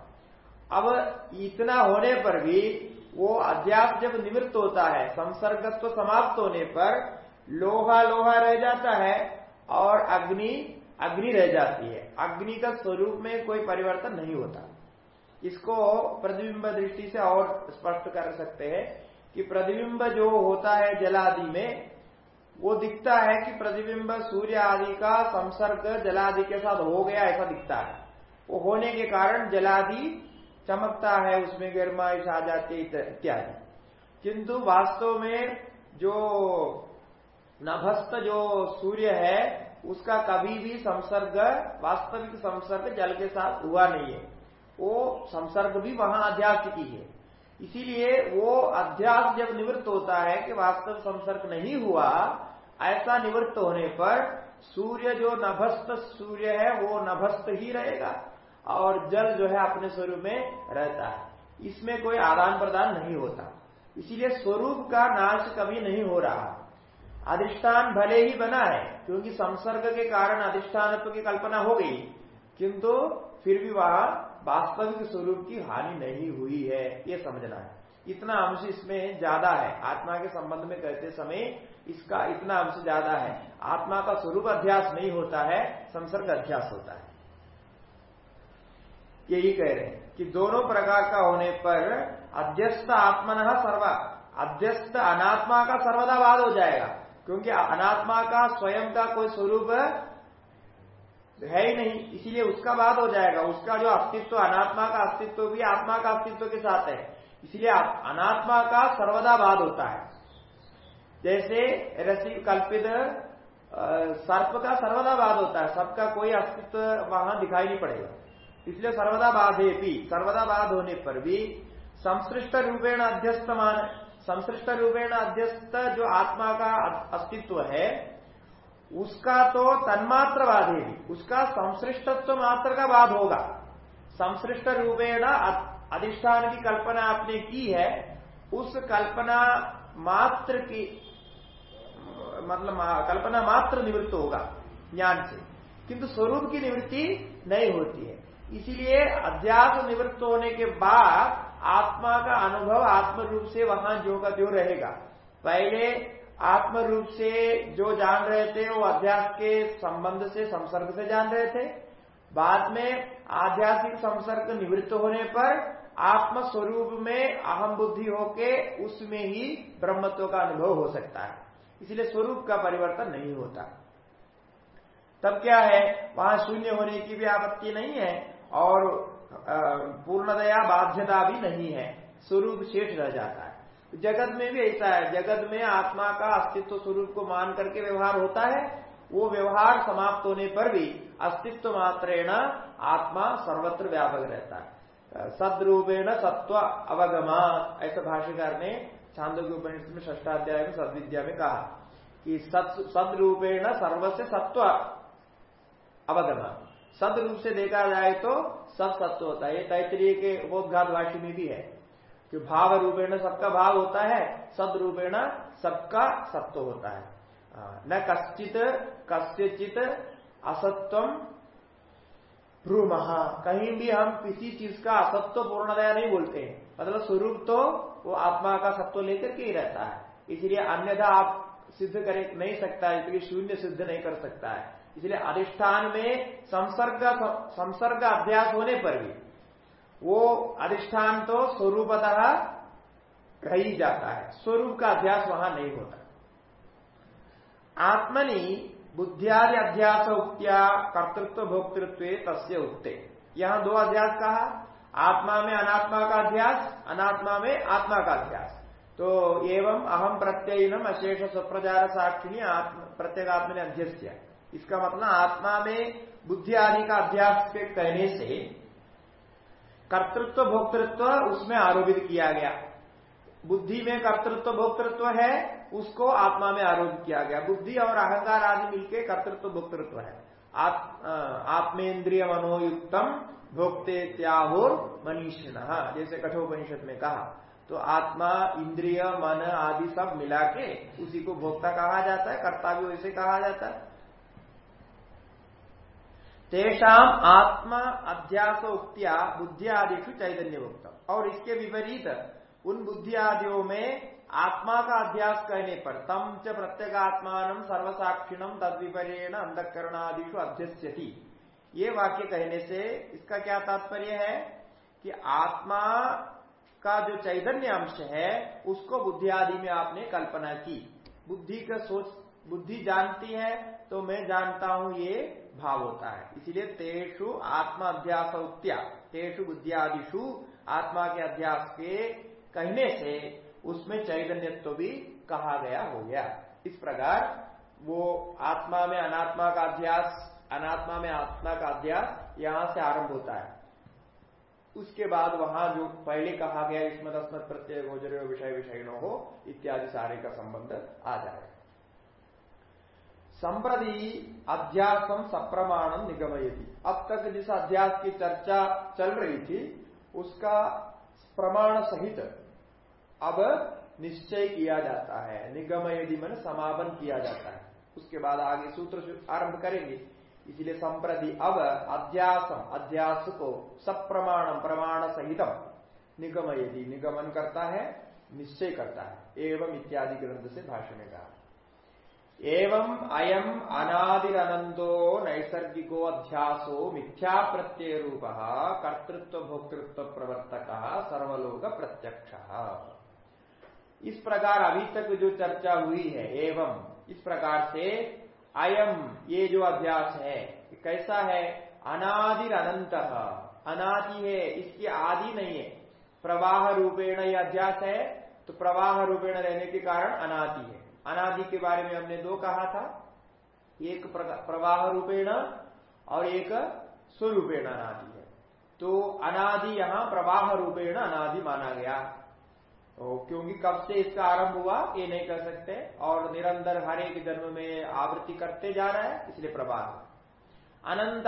Speaker 1: अब इतना होने पर भी वो अध्याप जब निवृत्त होता है, संसर्गत्व समाप्त होने पर लोहा लोहा रह जाता है और अग्नि अग्नि रह जाती है। अग्नि का स्वरूप में कोई परिवर्तन नहीं होता। इसको प्रतिबिंब दृष्टि से और स्पष्ट कर सकते हैं कि प्रतिबिंब जो होता है जलादि में वो दिखता है कि प्रतिबिंब सूर्य आदि का संसर्ग जलादि के साथ हो गया, ऐसा दिखता है। वो होने के कारण जलादि चमकता है, उसमें गर्माइश आ जाती इत्यादि। किंतु वास्तव में जो नभस्त जो सूर्य है, उसका कभी भी संसर्ग, वास्तविक संसर्ग जल के साथ हुआ नहीं है। वो संसर्ग भी वहाँ अध्यास की है। इसीलिए वो अध्यास जब निवृत्त होता है कि वास्तव संसर्ग नहीं हुआ, ऐसा निवृत्त होने पर सूर्य जो नभस्त सूर्य है, वो नभस्त ही रहेगा और जल जो है अपने स्वरूप में रहता है। इसमें कोई आदान प्रदान नहीं होता। इसीलिए स्वरूप का नाश कभी नहीं हो रहा। अधिष्ठान भले ही बना है, क्योंकि संसर्ग के कारण अधिष्ठान की कल्पना हो गई, किंतु फिर भी वहाँ वास्तविक स्वरूप की हानि नहीं हुई है, ये समझना है। इतना अंश इसमें ज़्यादा है। आत्मा के संबंध में कहते समय इसका इतना अंश ज़्यादा है। आत्मा का स्वरूप अध्यास नहीं होता है, संसर्ग अध्यास होता है। यही कह रहे हैं कि दोनों प्रकार का होने पर अध्यस्त आत्मन सर्वा, अध्यस्त अनात्मा का सर्वदा वाद हो जाएगा। क्योंकि अनात्मा का, स्वयं का कोई स्वरूप है ही नहीं, इसीलिए उसका बात हो जाएगा। उसका जो अस्तित्व, अनात्मा का अस्तित्व भी आत्मा का अस्तित्व के साथ है। इसलिए अनात्मा का सर्वदा बाद होता है। जैसे रसी, कल्पित सर्प का सर्वदा बाद होता है। सबका कोई अस्तित्व वहाँ दिखाई नहीं पड़ेगा। इसलिए सर्वदा बाधे भी सर्वदा बाद होने पर भी संश्रिष्ट रूपेण अध्यस्त मान संश्रिष्ट रूपेण अध्यस्त जो आत्मा का अस्तित्व है उसका तो तन्मात्र बाधे भी उसका संश्रिष्टत्व मात्र का वाद होगा। संश्रिष्ट रूपेण अधिष्ठान की कल्पना आपने की है। उस कल्पना मात्र की मतलब कल्पना मात्र निवृत्त होगा ज्ञान से। किंतु स्वरूप की निवृत्ति नहीं होती है। इसीलिए अध्यास निवृत्त होने के बाद आत्मा का अनुभव आत्म रूप से वहाँ जो का जो रहेगा। पहले आत्म रूप से जो जान रहे थे, वो अध्यास के संबंध से संसर्ग से जान रहे थे। बाद में आध्यात्मिक संसर्ग निवृत्त होने पर आत्म स्वरूप में अहम बुद्धि होके उसमें ही ब्रह्मत्व का अनुभव हो सकता है। इसलिए स्वरूप का परिवर्तन नहीं होता। तब क्या है? वहाँ शून्य होने की भी आपत्ति नहीं है और पूर्णतया बाध्यता भी नहीं है। स्वरूप शेष रह जाता है। जगत में भी ऐसा है, जगत में आत्मा का अस्तित्व स्वरूप को मान करके व्यवहार होता है, वो व्यवहार समाप्त होने पर भी अस्तित्व मात्रेण आत्मा सर्वत्र व्यापक रहता है। सदरूपेण सत्व अवगमा, ऐसा भाष्यकार ने छांदो के उपनिषद में ष्टाध्याय में, सदविद्या में कहा कि सदरूपेण सर्वस्य सत्व अवगमा। सद रूप से देखा जाए तो सब सत्व होता है। ये तैतरीय के उपोदघात भाषी में भी है। कि भाव रूपेण सबका भाव होता है, सद रूपेण सबका सत्व होता है। न कश्चित, कस्यचित असत्वम भ्रूमहा कहीं भी हम किसी चीज़ का असत्व पूर्णतया नहीं बोलते मतलब स्वरूप तो वो आत्मा का सत्व लेकर के ही रहता है। इसलिए अन्यथा आप सिद्ध कर नहीं सकता, इसलिए शून्य सिद्ध नहीं कर सकता है। इसलिए अधिष्ठान में संसर्ग संसर्ग अभ्यास होने पर भी वो अधिष्ठान तो स्वरूपतः रह जाता है। स्वरूप का अध्यास वहाँ नहीं होता। आत्मनि बुद्धियादि अध्यास उक्त्या कर्तृत्व भोक्तृत्व तस्य उक्ते। यहाँ दो अध्यास कहा, आत्मा में अनात्मा का अध्यास, अनात्मा में आत्मा का अध्यास। तो एवं अहम प्रत्ययनम अशेष स्वप्रचार साक्षिणी प्रत्येगात्म ने अध्यक्ष इसका मतलब आत्मा में बुद्धि आदि का अध्यास के कहने से कर्तृत्व, भोक्तृत्व उसमें आरोपित किया गया। बुद्धि में कर्तृत्व, भोक्तृत्व है, उसको आत्मा में आरोप किया गया। बुद्धि और अहंकार आदि मिलके कर्तृत्व, भोक्तृत्व है। आप आत्मेन्द्रिय मनोयुक्तम भोक्ते त्याहोर मनीषिण, जैसे कठोपनिषद में कहा। तो आत्मा, इंद्रिय, मन आदि सब मिला के उसी को भोक्ता कहा जाता है, कर्ता भी वैसे कहा जाता है। तेषाम आत्मा, अध्यास उक्तिया बुद्धि आदिशु चैतन्य उक्त और इसके विपरीत, उन बुद्धि आदियों में आत्मा का अध्यास कहने पर तम च प्रत्येक प्रत्येगात्मान सर्वसाक्षिणम तद विपरीण अंधकरणादिशु अध्यस्यति ये वाक्य कहने से इसका क्या तात्पर्य है? कि आत्मा का जो चैतन्य अंश है, उसको बुद्धि आदि में आपने कल्पना की। बुद्धि का सोच, बुद्धि जानती है तो मैं जानता हूँ ये भाव होता है। इसीलिए तेषु आत्मा अध्यास उत्या तेषु बुद्धियादिशु आत्मा के अध्यास के कहने से उसमें चैतन्यत्व भी कहा गया हो गया। इस प्रकार वो आत्मा में अनात्मा का अध्यास, अनात्मा में आत्मा का अध्यास यहाँ से आरंभ होता है। उसके बाद वहाँ जो पहले कहा गया, इसमें अस्मत प्रत्यय, गोचर विषय विषय हो इत्यादि सारे का संबंध आ जाएगा। संप्रति अध्यासम सप्रमाणम निगमयती। अब तक जिस अध्यास की चर्चा चल रही थी, उसका प्रमाण सहित अब निश्चय किया जाता है। निगम यदि मन समापन किया जाता है। उसके बाद आगे सूत्र आरंभ करेंगे। इसलिए संप्रति अब अध्यासम अध्यास को सप्रमाणम प्रमाण सहितम निगम यदि निगमन करता है, निश्चय करता है। एवं इत्यादि ग्रंथ से भाषण में कहा। एवं अयम अनादिरनंदो नैसर्गिको अध्यासो मिथ्या प्रत्यय रूप कर्तृत्व भोक्तृत्व प्रवर्तक सर्वलोक प्रत्यक्ष इस प्रकार अभी तक जो चर्चा हुई है, एवं इस प्रकार से अयम ये जो अभ्यास है कैसा है? अनादिर अनंत अनादि है, इसकी आदि नहीं है। प्रवाह रूपेण यह अध्यास है तो प्रवाह रूपेण रहने के कारण अनादि है। अनादि के बारे में हमने दो कहा था, एक प्रवाह रूपेण और एक स्वरूपेण अनादि है। तो अनादि यहाँ प्रवाह रूपेण अनादि माना गया। तो क्योंकि कब से इसका आरंभ हुआ, ये नहीं कर सकते। और निरंतर हर एक जन्म में आवृत्ति करते जा रहा है, इसलिए प्रवाह। अनंत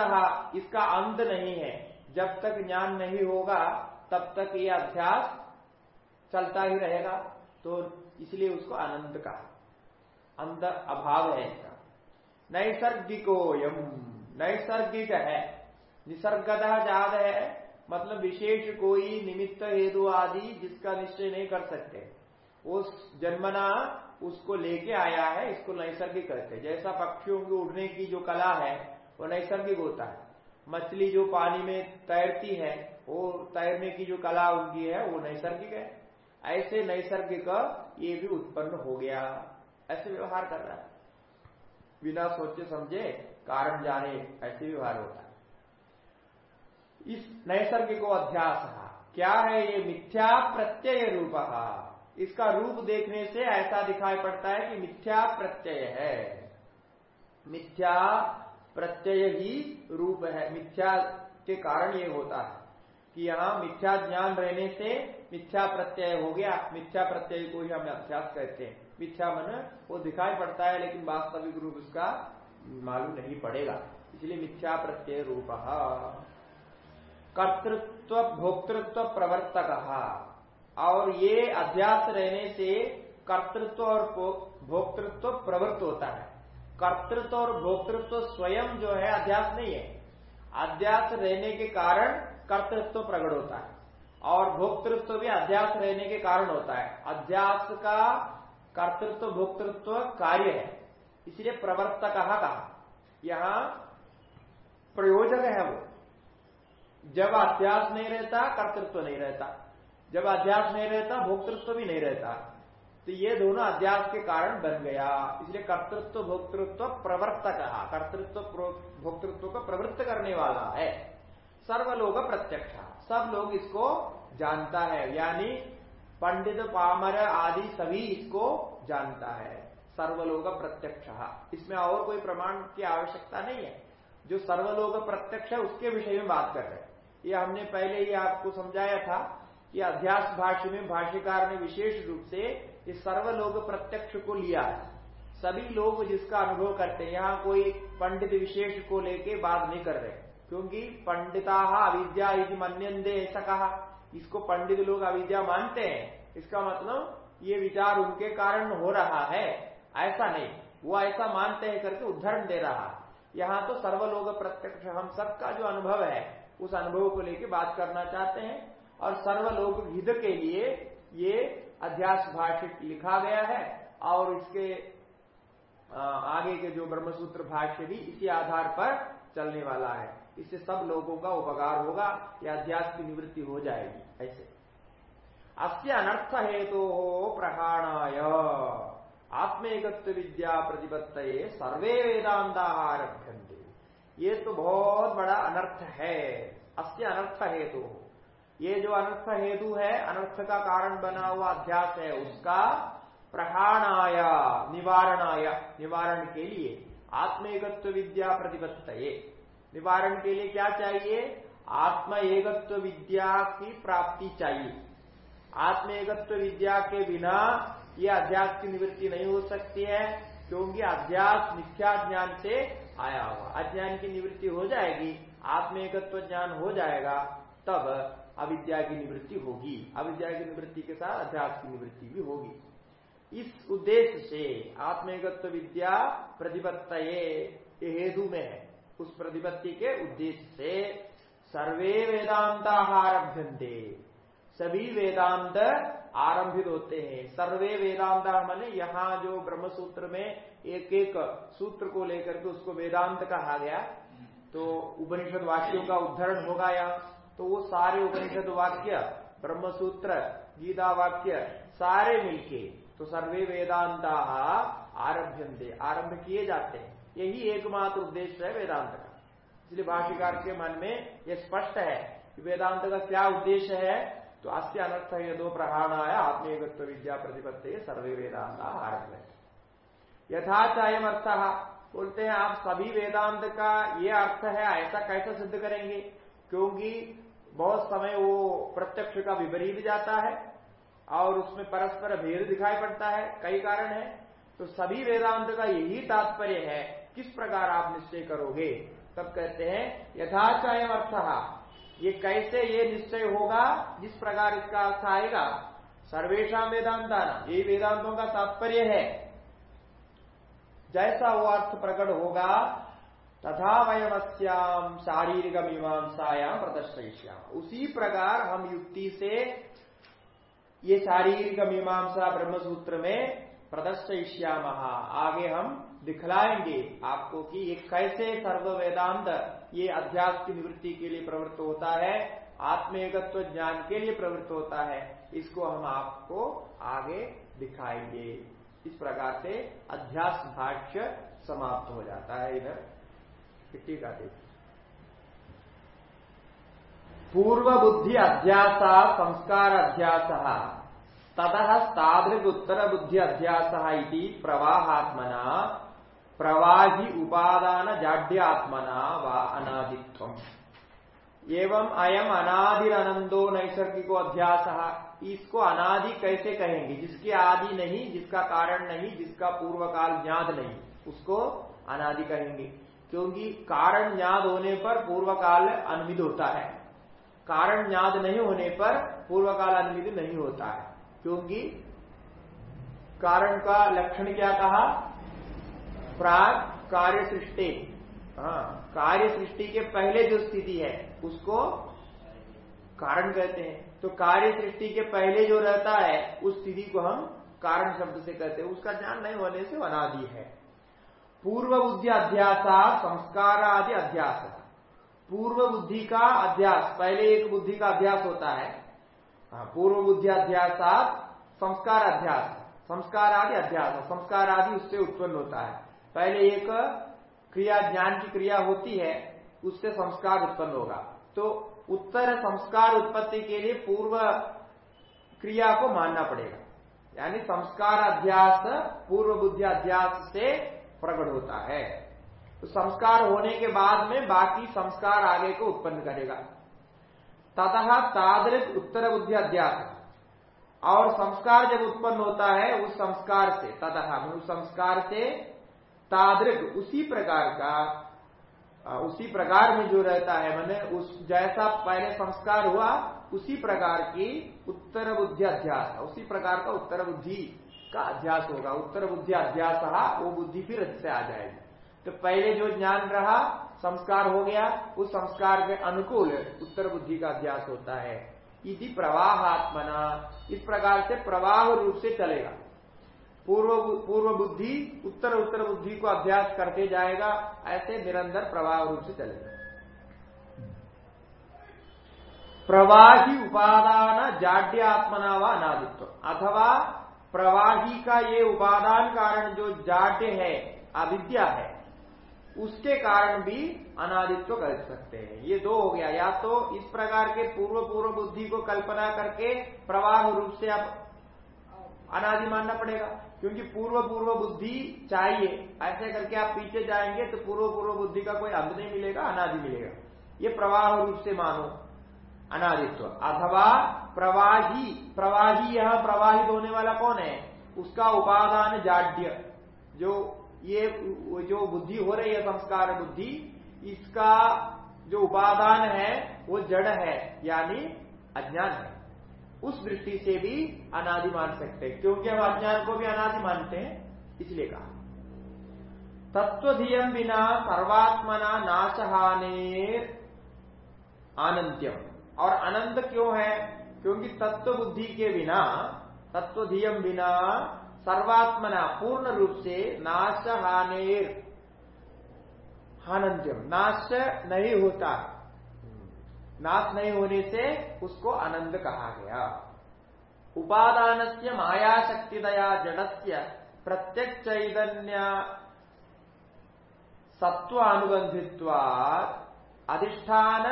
Speaker 1: इसका अंत नहीं है। जब तक ज्ञान नहीं होगा, तब तक ये अभ्यास चलता ही रहेगा। तो इसलिए उसको अनंत कहा। अंत अभाव है इसका। नैसर्गिको यम नैसर्गिक है। निसर्गतः जाद है मतलब विशेष कोई निमित्त हेतु आदि जिसका निश्चय नहीं कर सकते। उस जन्मना उसको लेके आया है, इसको नैसर्गिक कहते जैसा पक्षियों की उड़ने की जो कला है, वो नैसर्गिक होता है। मछली जो पानी में तैरती है, वो तैरने की जो कला उनकी है, वो नैसर्गिक है। ऐसे नैसर्गिक ये भी उत्पन्न हो गया। ऐसे व्यवहार कर रहा है। बिना सोचे समझे कारण जाने, ऐसे व्यवहार होता है। इस नैसर्गिको अध्यास क्या है ये मिथ्या प्रत्यय रूप इसका रूप देखने से ऐसा दिखाई पड़ता है कि मिथ्या प्रत्यय है। मिथ्या प्रत्यय ही रूप है। मिथ्या के कारण ये होता है कि यहाँ मिथ्या ज्ञान रहने से मिथ्या प्रत्यय हो गया। मिथ्या प्रत्यय को ही हम अभ्यास कहते हैं। मिथ्या मन वो दिखाई पड़ता है, लेकिन वास्तविक रूप उसका मालूम नहीं पड़ेगा। इसलिए मिथ्या प्रत्यय रूप। कर्तृत्व, भोक्तृत्व प्रवर्तक। और ये अध्यास रहने से कर्तृत्व और भोक्तृत्व प्रवृत्त होता है। कर्तृत्व और भोक्तृत्व स्वयं जो है अध्यास नहीं है। अध्यास रहने के कारण कर्तृत्व प्रकट होता है। और भोक्तृत्व भी अध्यास रहने के कारण होता है। अध्यास का कर्तृत्व भोक्तृत्व कार्य है। इसलिए प्रवर्तक कहा यहाँ प्रयोजक है वो। जब अध्यास नहीं रहता, कर्तृत्व नहीं रहता। जब अध्यास नहीं रहता, भोक्तृत्व भी नहीं रहता। तो ये दोनों अध्यास के कारण बन गया। इसलिए कर्तृत्व भोक्तृत्व प्रवर्तक कर्तृत्व भोक्तृत्व को प्रवृत्त करने वाला है। सर्वलोक प्रत्यक्ष। सब लोग इसको जानता है। यानी पंडित पामर आदि सभी इसको जानता है। सर्वलोक प्रत्यक्ष। इसमें और कोई प्रमाण की आवश्यकता नहीं है। जो सर्वलोक प्रत्यक्ष है, उसके विषय में बात कर रहे हैं। ये हमने पहले ही आपको समझाया था कि अध्यास भाष्य में भाष्यकार ने विशेष रूप से इस सर्वलोक प्रत्यक्ष को लिया है। सभी लोग जिसका अनुभव करते हैं, यहाँ कोई पंडित विशेष को लेके बात नहीं कर रहे क्योंकि पंडिता अविद्या मन्यंदे ऐसा कहा। इसको पंडित लोग अविद्या मानते हैं। इसका मतलब ये विचार उनके कारण हो रहा है। ऐसा नहीं। वो ऐसा मानते हैं करके उदाहरण दे रहा यहाँ तो सर्वलोक प्रत्यक्ष हम सबका जो अनुभव है, उस अनुभव को लेकर बात करना चाहते हैं। और सर्वलोक हित के लिए ये अध्यास भाष्य लिखा गया है। और इसके आगे के जो ब्रह्मसूत्र भाष्य भी इसी आधार पर चलने वाला है। इससे सब लोगों का उपकार होगा या अध्यास की निवृत्ति हो जाएगी। ऐसे। अस्य अनर्थ हेतु तो प्रहाणाय। आत्मेकत्व विद्या प्रतिपत्त सर्वे वेदांता आरभ्यंते ये तो बहुत बड़ा अनर्थ है। अस्य अनर्थ हेतु। ये जो अनर्थ हेतु है, अनर्थ का कारण बना हुआ अध्यास है, उसका प्रहाणाय, निवारणाय, निवारण के लिए आत्म एकत्व विद्या प्रतिपत्त निवारण के लिए क्या चाहिए? आत्म एकत्व विद्या की प्राप्ति चाहिए। आत्म एकत्व विद्या के बिना ये अध्यास की निवृत्ति नहीं हो सकती है, क्योंकि अध्यास मिथ्या ज्ञान से आया हुआ। अज्ञान की निवृत्ति हो जाएगी आत्म एकत्व ज्ञान हो जाएगा, तब अविद्या की निवृत्ति होगी। अविद्या की निवृत्ति के साथ अध्यास की निवृत्ति भी होगी। इस उद्देश्य से आत्मेगत्व विद्या प्रतिपत्त हेतु में उस प्रतिपत्ति के उद्देश्य से सर्वे वेदांता आरभ्यंते सभी वेदांत आरंभित होते हैं। सर्वे वेदांत मैंने यहाँ जो ब्रह्म सूत्र में एक एक सूत्र को लेकर के उसको वेदांत कहा गया। तो उपनिषद वाक्यों का उद्धरण होगा यहाँ तो वो सारे उपनिषद वाक्य ब्रह्म सूत्र गीता वाक्य, सारे मिलके तो सर्वे वेदांता आरभ्यंते आरंभ किए जाते हैं। यही एकमात्र उद्देश्य है वेदांत का। इसलिए भाष्यकार के मन में यह स्पष्ट है कि वेदांत का क्या उद्देश्य है? तो अस्य अनर्थ है दो प्रहाणाय आत्मीयत्व विद्या प्रतिपत्ति सर्वे वेदांत आरभ यथाचायम अर्थ बोलते हैं, आप सभी वेदांत का ये अर्थ है, ऐसा कैसे सिद्ध करेंगे? क्योंकि बहुत समय वो प्रत्यक्ष का विपरीत जाता है और उसमें परस्पर भेद दिखाई पड़ता है। कई कारण है। तो सभी वेदांत का यही तात्पर्य है, किस प्रकार आप निश्चय करोगे? तब कहते हैं यथाचायम अर्थ ये कैसे ये निश्चय होगा? जिस प्रकार इसका अर्थ आएगा? सर्वेशा वेदांता यही वेदांतों का तात्पर्य है। जैसा वो अर्थ प्रकट होगा, तथा वयमस्याम शारीरिक मीमांसायाम प्रदर्शयश्याम उसी प्रकार हम युक्ति से ये शारीरिक मीमांसा ब्रह्मसूत्र में प्रदर्शयश्याम आगे हम दिखलाएँगे आपको कि ये कैसे सर्व वेदांत ये अध्यास की निवृत्ति के लिए प्रवृत्त होता है आत्म आत्मेकत्व ज्ञान के लिए प्रवृत्त होता है, इसको हम आपको आगे दिखाएँगे। इस प्रकार से अध्यास भाष्य समाप्त हो जाता है इधर। टीका देखिए पूर्व बुद्धि अध्यास, संस्कार अध्यास, ततः तादृग उत्तर बुद्धि अध्यास प्रवाहात्मना प्रवाही उपादान जाड्यात्मना व अनादित्व। एवं अयम अनादिरनंदो नैसर्गिको अध्यास। इसको अनादि कैसे कहेंगे? जिसकी आदि नहीं, जिसका कारण नहीं, जिसका पूर्व काल ज्ञात नहीं, उसको अनादि कहेंगे। क्योंकि कारण ज्ञात होने पर पूर्व काल अनुमित होता है। कारण ज्ञात नहीं होने पर पूर्व काल अनुमित नहीं होता है। क्योंकि कारण का लक्षण क्या कहा? प्राग कार्य सृष्टि हाँ कार्य सृष्टि के पहले जो स्थिति है उसको कारण कहते हैं। तो कार्य सृष्टि के पहले जो रहता है उस स्थिति को हम कारण शब्द से कहते हैं। उसका ज्ञान नहीं होने से अनादि है। पूर्व बुद्धि अध्यास संस्कार आदि अध्यास। पूर्व बुद्धि का अध्यास पहले एक बुद्धि का अध्यास होता है। हाँ, पूर्व बुद्धि अध्यास संस्कार अध्यास। संस्कार आदि अध्यास। संस्कार आदि उससे उत्पन्न होता है। पहले एक क्रिया, ज्ञान की क्रिया होती है, उससे संस्कार उत्पन्न होगा। तो उत्तर संस्कार उत्पत्ति के लिए पूर्व क्रिया को मानना पड़ेगा। यानी संस्कार अध्यास, पूर्व बुद्धि अध्यास से प्रकट होता है। तो संस्कार होने के बाद में बाकी संस्कार आगे को उत्पन्न करेगा। तथा तादृक उत्तर बुद्धि अध्यास। और संस्कार जब उत्पन्न होता है, उस संस्कार से तथा उस संस्कार से तादृक उसी प्रकार का उसी प्रकार में जो रहता है, मैंने उस, जैसा पहले संस्कार हुआ, उसी प्रकार की उत्तर बुद्धि अध्यास उसी प्रकार का उत्तर बुद्धि का अध्यास होगा। उत्तर बुद्धि अध्यास रहा, वो बुद्धि फिर से आ जाएगी। तो पहले जो ज्ञान रहा, संस्कार हो गया, उस संस्कार के अनुकूल उत्तर बुद्धि का अध्यास होता है। इति प्रवाहात्मना। इस प्रकार से प्रवाह रूप से चलेगा। पूर्व पूर्व बुद्धि उत्तर उत्तर बुद्धि को अभ्यास करते जाएगा, ऐसे निरंतर प्रवाह रूप से चलेगा। प्रवाही उपादान जाड्य आत्मना व अनादित्व। अथवा प्रवाही का ये उपादान कारण जो जाड्य है, अविद्या है, उसके कारण भी अनादित्व कर सकते हैं। ये दो हो गया। या तो इस प्रकार के पूर्व पूर्व बुद्धि को कल्पना करके प्रवाह रूप से आप अनादि मानना पड़ेगा, क्योंकि पूर्व पूर्व बुद्धि चाहिए। ऐसे करके आप पीछे जाएँगे तो पूर्व पूर्व बुद्धि का कोई अंग नहीं मिलेगा, अनादि मिलेगा। ये प्रवाह रूप से मानो, अनादित्व। अथवा प्रवाही प्रवाही यहाँ प्रवाहित होने वाला कौन है? उसका उपादान जाड्य। जो ये, जो बुद्धि हो रही है, संस्कार बुद्धि, इसका जो उपादान है, वो जड़ है, यानी अज्ञान है। उस दृष्टि से भी अनादि मान सकते हैं। क्योंकि हम अज्ञान को भी अनादि मानते हैं, इसलिए कहा। तत्वधियम बिना सर्वात्मना नाशहाने आनंद्यम। और अनंत क्यों है? क्योंकि तत्व बुद्धि के बिना तत्वधियम बिना सर्वात्मना पूर्ण रूप से नाश हानेर हानंद्यम नाश नहीं होता। नाश नहीं होने से उसको आनंद कहा गया। उपादान से माया शक्तिदया जड़स्य प्रत्यक्ष चैतन्य सत्व सत्वानुबंधित्वा अधिष्ठान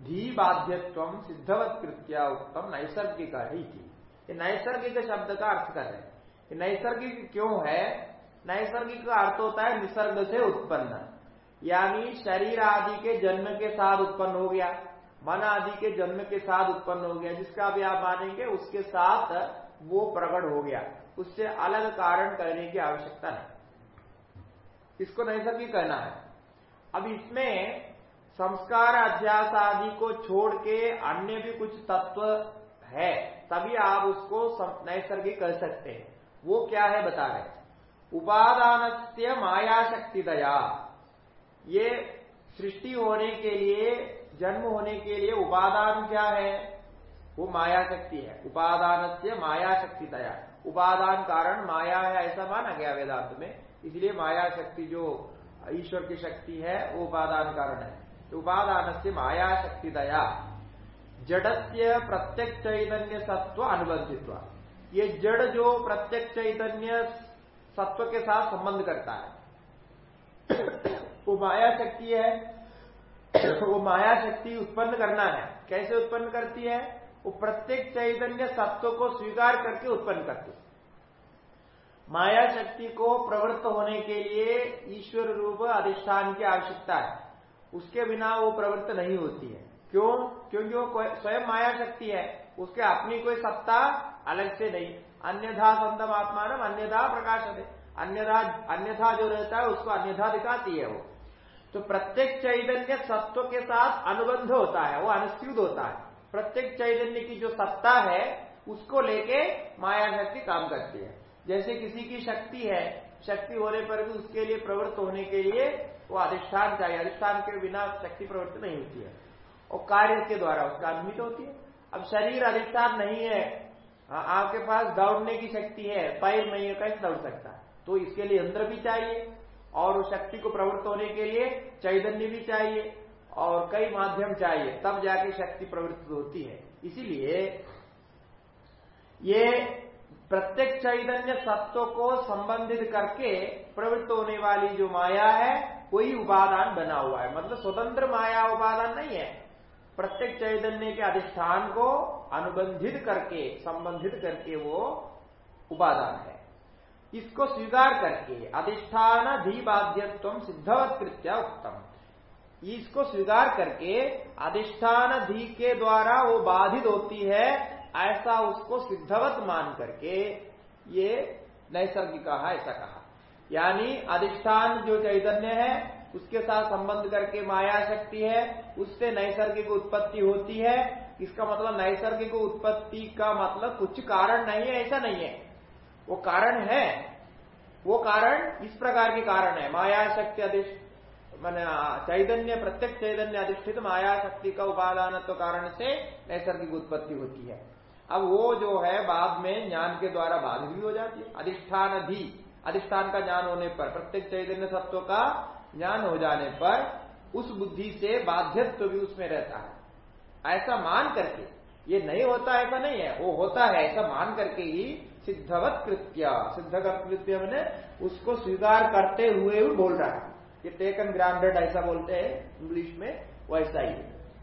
Speaker 1: धी बाध्यत्व सिद्धवत कृत्या उत्तम नैसर्गिक थी ये नैसर्गिक शब्द का अर्थ कर रहे नैसर्गिक क्यों है? नैसर्गिक का अर्थ होता है निसर्ग से उत्पन्न। यानी शरीर आदि के जन्म के साथ उत्पन्न हो गया। मन आदि के जन्म के साथ उत्पन्न हो गया। जिसका भी आप मानेंगे, उसके साथ वो प्रकट हो गया। उससे अलग कारण करने की आवश्यकता नहीं। इसको नैसर्गिक कहना है। अब इसमें संस्कार अध्यास आदि को छोड़ के अन्य भी कुछ तत्व है, तभी आप उसको नैसर्गिक कह सकते हैं। वो क्या है बता रहे उपादान माया शक्ति दया। ये सृष्टि होने के लिए जन्म होने के लिए उपादान क्या है? वो माया शक्ति है। उपादान से माया शक्ति दया उपादान कारण माया है ऐसा माना गया वेदांत में। इसलिए माया शक्ति जो ईश्वर की शक्ति है, वो उपादान कारण है। तो उपादान से माया शक्ति दया जड़स्य प्रत्यक्ष चैतन्य सत्व अनुबंधित्व। ये जड़ जो प्रत्यक्ष चैतन्य सत्व के साथ संबंध करता है। वो माया शक्ति है वो माया शक्ति उत्पन्न करना है। कैसे उत्पन्न करती है? वो प्रत्येक चैतन्य सत्व को स्वीकार करके उत्पन्न करती है। माया शक्ति को प्रवृत्त होने के लिए ईश्वर रूप अधिष्ठान की आवश्यकता है। उसके बिना वो प्रवृत्त नहीं होती है। क्यों? क्योंकि वो स्वयं माया शक्ति है। उसके अपनी कोई सत्ता अलग से नहीं। अन्यथा संतम आत्मान अन्यथा प्रकाश अन्यथा अन्यथा जो रहता है, उसको अन्यथा दिखाती है वो। तो प्रत्येक चैतन्य सत्व के साथ अनुबंध होता है वो अनुस्कृत होता है। प्रत्येक चैतन्य की जो सत्ता है उसको लेके माया शक्ति काम करती है। जैसे किसी की शक्ति है शक्ति होने पर भी उसके लिए प्रवृत्त होने के लिए वो अधिष्ठान चाहिए। अधिष्ठान के बिना शक्ति प्रवृत्ति नहीं होती है। और कार्य के द्वारा उसका अनुमित होती है। अब शरीर अधिष्ठान नहीं है हाँ, आपके पास दौड़ने की शक्ति है पैर नहीं है कैसे दौड़ सकता तो इसके लिए यंत्र भी चाहिए। और उस शक्ति को प्रवृत्त होने के लिए चैतन्य भी चाहिए और कई माध्यम चाहिए, तब जाके शक्ति प्रवृत्त होती है। इसीलिए ये प्रत्येक चैतन्य सत्व को संबंधित करके प्रवृत्त होने वाली जो माया है कोई उपादान बना हुआ है। मतलब स्वतंत्र माया उपादान नहीं है। प्रत्येक चैतन्य के अधिष्ठान को अनुबंधित करके, संबंधित करके वो उपादान है। इसको स्वीकार करके अधिष्ठान बाध्यत्व सिद्धवत कृत्या उत्तम इसको स्वीकार करके अधिष्ठान धी के द्वारा वो बाधित होती है, ऐसा उसको सिद्धवत मान करके ये नैसर्गिक कहा ऐसा कहा। यानी अधिष्ठान जो चैतन्य है, उसके साथ संबंध करके माया शक्ति है, उससे नैसर्गिक उत्पत्ति होती है। इसका मतलब नैसर्गिक उत्पत्ति का मतलब कुछ कारण नहीं है, ऐसा नहीं है। वो कारण है। वो कारण इस प्रकार के कारण है। माया शक्ति अधिष्ठ मैंने चैतन्य, प्रत्यक्ष चैतन्य अधिष्ठित माया शक्ति का उपादान तो कारण से नैसर्गिक उत्पत्ति होती है। अब वो जो है, बाद में ज्ञान के द्वारा बाधित भी हो जाती है। अधिष्ठान धी अधिष्ठान का ज्ञान होने पर प्रत्येक चैतन्य तत्व का ज्ञान हो जाने पर, उस बुद्धि से बाध्यत्व भी उसमें रहता है। ऐसा मान करके, ये नहीं होता, ऐसा नहीं है। वो होता है, ऐसा मान करके ही सिद्धवत कृत्य सिद्ध कृत्य मैंने उसको स्वीकार करते हुए भी बोल रहा है। ये टेकन ग्रांडेड ऐसा बोलते हैं इंग्लिश में, वैसा ही।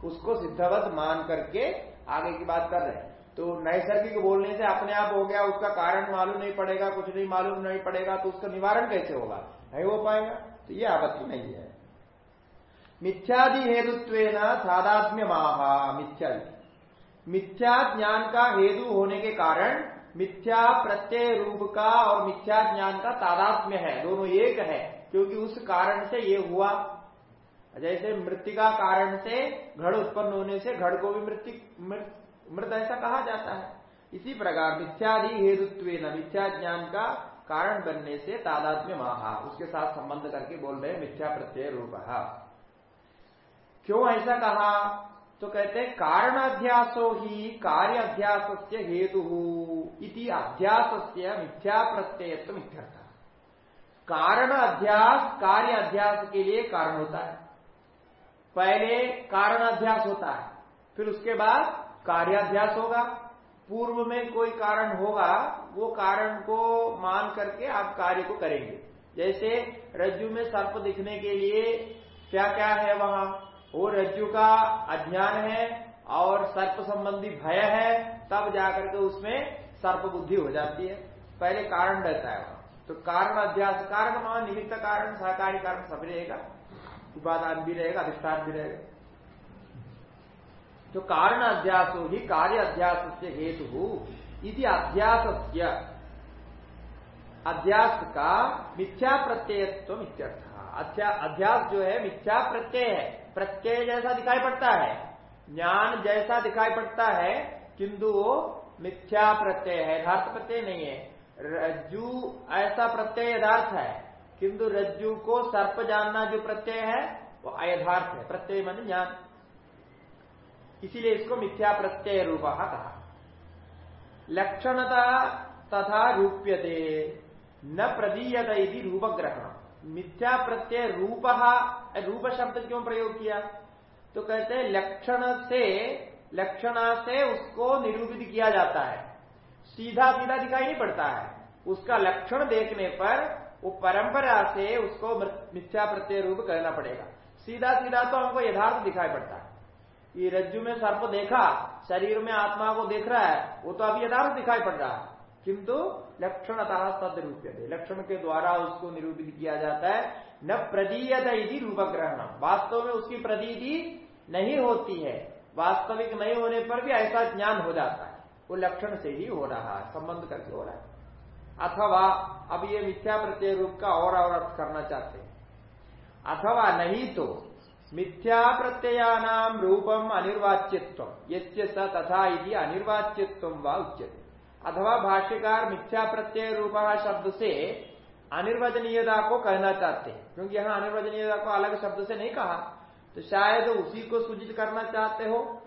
Speaker 1: उसको सिद्धवत मान करके आगे की बात कर रहे हैं। तो नैसर्गिक बोलने से अपने आप हो गया, उसका कारण मालूम नहीं पड़ेगा, कुछ नहीं मालूम नहीं पड़ेगा तो उसका निवारण कैसे होगा? नहीं हो पाएगा तो ये आपत्ति नहीं है। मिथ्यादि हेतुत्व साधात्म्य महा मिथ्या मिथ्या ज्ञान का हेतु होने के कारण मिथ्या प्रत्यय रूप का और मिथ्या ज्ञान का तादात्म्य है, दोनों एक है, क्योंकि उस कारण से ये हुआ। जैसे मृतिका कारण से घड़ उत्पन्न होने से घड़ को भी मृत्यु मृत ऐसा कहा जाता है। इसी प्रकार मिथ्यादि हेतुत्व न मिथ्या ज्ञान का कारण बनने से तादात्म्य महा उसके साथ संबंध करके बोल रहे मिथ्या प्रत्यय रूप। क्यों ऐसा कहा? तो कहते हैं कारण अध्यासो ही कार्य अध्यास से हेतु इति अध्यास से मिथ्या प्रत्यय मिथ्यर्थ कारण अध्यास कार्य अध्यास के लिए कारण होता है। पहले कारण अध्यास होता है, फिर उसके बाद कार्याध्यास होगा। पूर्व में कोई कारण होगा, वो कारण को मान करके आप कार्य को करेंगे। जैसे रज्जु में सर्प दिखने के लिए क्या क्या है वहाँ? वो रज्जु का अज्ञान है और सर्प संबंधी भय है, तब जाकर के उसमें सर्प बुद्धि हो जाती है। पहले कारण रहता है वहाँ। तो कारण अध्यास, कारण वहाँ निमित्त कारण, सहकारी कारण सब रहेगा। उपादान भी रहेगा, अधिष्ठान भी रहेगा। तो कारण अध्यास ही कार्य अध्यास से हेतु। यदि अध्यास अध्यास का मिथ्या प्रत्ययत्व इत्यर्थ। अध्यास जो है, मिथ्या प्रत्यय है। प्रत्यय जैसा दिखाई पड़ता है, ज्ञान जैसा दिखाई पड़ता है, किंतु वो मिथ्या प्रत्यय है, यथार्थ प्रत्यय नहीं है। रज्जु ऐसा प्रत्यय यथार्थ है, किंतु रज्जु को सर्प जानना जो प्रत्यय है, वो अयथार्थ है। प्रत्यय मन ज्ञान। इसीलिए इसको मिथ्या प्रत्यय रूप कहा। लक्षणता तथा रूप्यते, न प्रदीयत रूप ग्रहण मिथ्या प्रत्यय रूप रूप शब्द क्यों प्रयोग किया? तो कहते हैं, लक्षण से, लक्षणा से उसको निरूपित किया जाता है। सीधा सीधा दिखाई नहीं पड़ता है। उसका लक्षण देखने पर, वो परंपरा से उसको मिथ्या प्रत्यय रूप करना पड़ेगा। सीधा सीधा तो हमको यथार्थ दिखाई पड़ता है। ये रज्जु में सर्प देखा, शरीर में आत्मा को देख रहा है, वो तो अभी यथार्थ दिखाई पड़ रहा है। किंतु लक्षणतः तद रूप लक्षण के द्वारा उसको निरूपित किया जाता है, न प्रदीयत यदि रूप ग्रहण वास्तव में उसकी प्रतीति नहीं होती है। वास्तविक नहीं होने पर भी ऐसा ज्ञान हो जाता है। वो लक्षण से ही हो रहा है, संबंध करके हो रहा है। अथवा, अब ये मिथ्या प्रत्यय रूप का और और अर्थ करना चाहते हैं। अथवा नहीं तो मिथ्या प्रत्ययानाम रूपम अनिर्वाच्यत्व यस्य स अनिर्वाच्यत्व व उच्यते। अथवा भाष्यकार मिथ्या प्रत्यय रूप शब्द से अनिर्वचनीयता को कहना चाहते हैं। क्योंकि यहाँ अनिर्वचनीयता को अलग शब्द से नहीं कहा। तो शायद उसी को सूचित करना चाहते हो।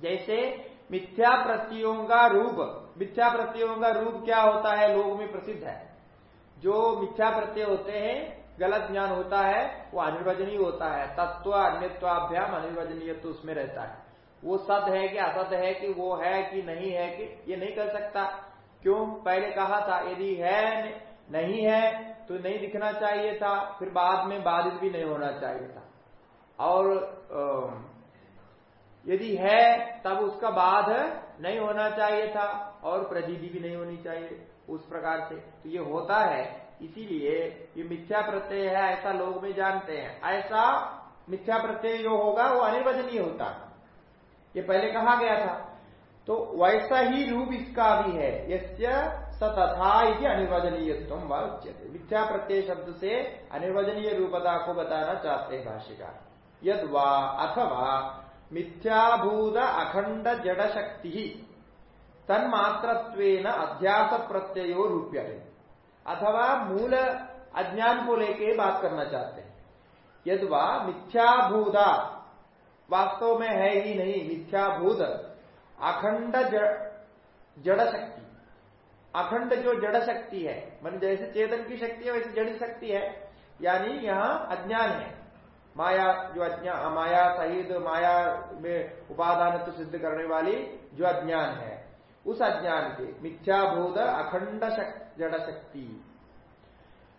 Speaker 1: जैसे मिथ्या प्रत्ययों का रूप, मिथ्या प्रत्ययों का रूप क्या होता है? लोग में प्रसिद्ध है। जो मिथ्या प्रत्यय होते हैं, गलत ज्ञान होता है, वो अनिर्वचनीय होता है। तत्व अन्यत्वाभ्याम अनिर्वचनीय तो उसमें रहता है। वो सद है कि असत है कि वो है कि नहीं है कि ये नहीं कर सकता। क्यों? पहले कहा था, यदि है, नहीं है तो नहीं दिखना चाहिए था। फिर बाद में बाधित भी नहीं होना चाहिए था। और यदि है, तब उसका बाध नहीं होना चाहिए था और प्रजीति भी नहीं होनी चाहिए उस प्रकार से। तो ये होता है। इसीलिए ये मिथ्या प्रत्यय है, ऐसा लोग में जानते हैं। ऐसा मिथ्या प्रत्यय जो होगा, वो अनिर्वचनीय होता है। ये पहले कहा गया था। तो वैसा ही रूप इसका भी है। यस्य सतथा अनिर्वचनीय उच्यते। मिथ्या प्रत्यय शब्द से अनिर्वचनीय रूपता को बताना चाहते हैं भाष्यकार। यद वा अथवा मिथ्याभूत अखंड जड़ शक्ति तन्मात्रत्वेन अध्यास प्रत्ययो रूप्य अथवा मूल अज्ञान को लेके बात करना चाहते हैं। यदवा मिथ्याभूता वास्तव में है ही नहीं मिथ्याभूत अखंड जड़ शक्ति अखंड जो जड़ शक्ति है, मन जैसे चेतन की शक्ति है, वैसे जड़ शक्ति है। यानी यहाँ अज्ञान है। माया, जो अज्ञान माया सहित, माया में उपादान तो सिद्ध करने वाली जो अज्ञान है, उस अज्ञान के मिथ्याभूत अखंड जड़ शक्ति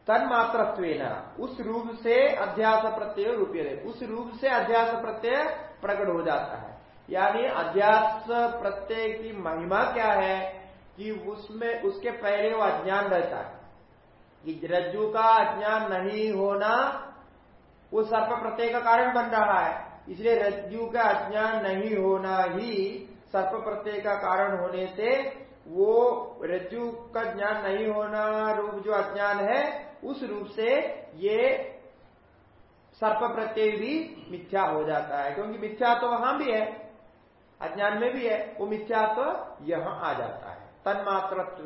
Speaker 1: तन्मात्र उस रूप से अध्यास प्रत्यय रुपये उस रूप से अध्यास प्रत्यय प्रकट हो जाता है। यानी अध्यास प्रत्यय की महिमा क्या है कि उसमें उसके पहले वो अज्ञान रहता है। कि रज्जु का अज्ञान नहीं होना वो सर्प प्रत्यय का कारण बन रहा है। इसलिए रज्जु का अज्ञान नहीं होना ही सर्प प्रत्यय का कारण होने से वो रज्जु का ज्ञान नहीं होना रूप जो अज्ञान है उस रूप से ये सर्प प्रत्यय भी मिथ्या हो जाता है, क्योंकि मिथ्या तो वहाँ भी है, अज्ञान में भी है, वो मिथ्या तो यहाँ आ जाता है। तन्मात्रत्व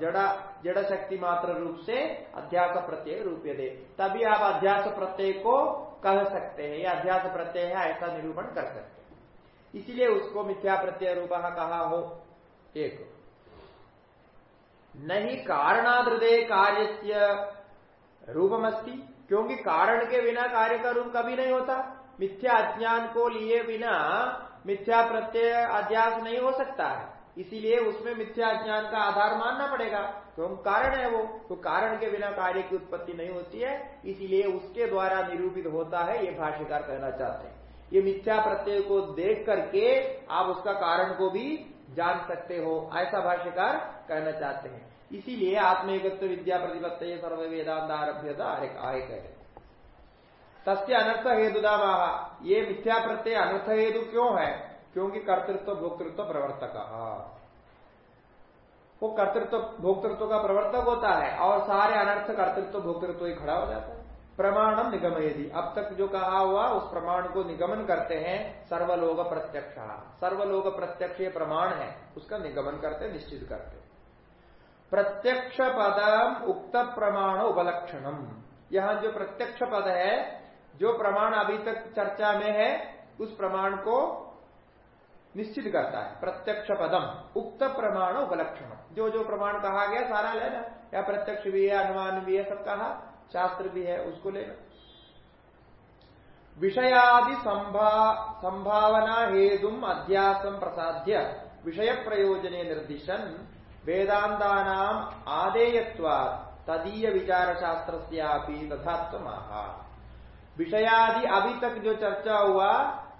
Speaker 1: जड़ा, जड़ शक्ति मात्र रूप से अध्यास प्रत्यय रूप दे। तभी आप अध्यास प्रत्यय को कह सकते हैं, या अध्यास प्रत्यय है, ऐसा निरूपण कर सकते हैं। इसीलिए उसको मिथ्या प्रत्यय रूप कहा हो। एक। नहीं कारणादृदय कार्य रूपमस्ती, क्योंकि कारण के बिना कार्य का रूप कभी नहीं होता। मिथ्या अज्ञान को लिए बिना मिथ्या प्रत्यय अध्यास नहीं हो सकता है। इसीलिए उसमें मिथ्या ज्ञान का आधार मानना पड़ेगा। तो कारण है वो तो कारण के बिना कार्य की उत्पत्ति नहीं होती है। इसीलिए उसके द्वारा निरूपित होता है, ये भाष्यकार कहना चाहते हैं। ये मिथ्या प्रत्यय को देख करके आप उसका कारण को भी जान सकते हो, ऐसा भाष्यकार कहना चाहते हैं। इसीलिए आत्मयुगत्व विद्या प्रतिपत्त सर्व वेदांत आरभ्यता आय कह तस्य अनर्थ हेतुदा ये मिथ्या प्रत्यय अनर्थ हेतु क्यों है? क्योंकि कर्तृत्व भोक्तृत्व प्रवर्तक। वो कर्तृत्व भोक्तृत्व का प्रवर्तक होता है और सारे अनर्थ कर्तृत्व भोक्तृत्व ही खड़ा हो जाता है। प्रमाणम निगम यदि अब तक जो कहा हुआ, उस प्रमाण को निगमन करते हैं सर्वलोक प्रत्यक्ष सर्वलोक प्रत्यक्ष ये प्रमाण है, उसका निगमन करते निश्चित करते प्रत्यक्ष पदम उक्त प्रमाण उपलक्षणम। यहाँ जो प्रत्यक्ष पद है, जो प्रमाण अभी तक चर्चा में है, उस प्रमाण को निश्चित करता है। प्रत्यक्ष पदम उक्त प्रमाण उपलक्षण जो जो प्रमाण कहा गया, सारा लेना या प्रत्यक्ष भी है, अनुमान भी है, सब कहा। शास्त्र भी है, उसको लेना विषयादि संभावना हेतु अध्यासम प्रसाद्य। विषय प्रयोजने निर्दिशन। वेदांता आदेयत्वा तदीय विचार शास्त्र विषयादि अभी तक जो चर्चा हुआ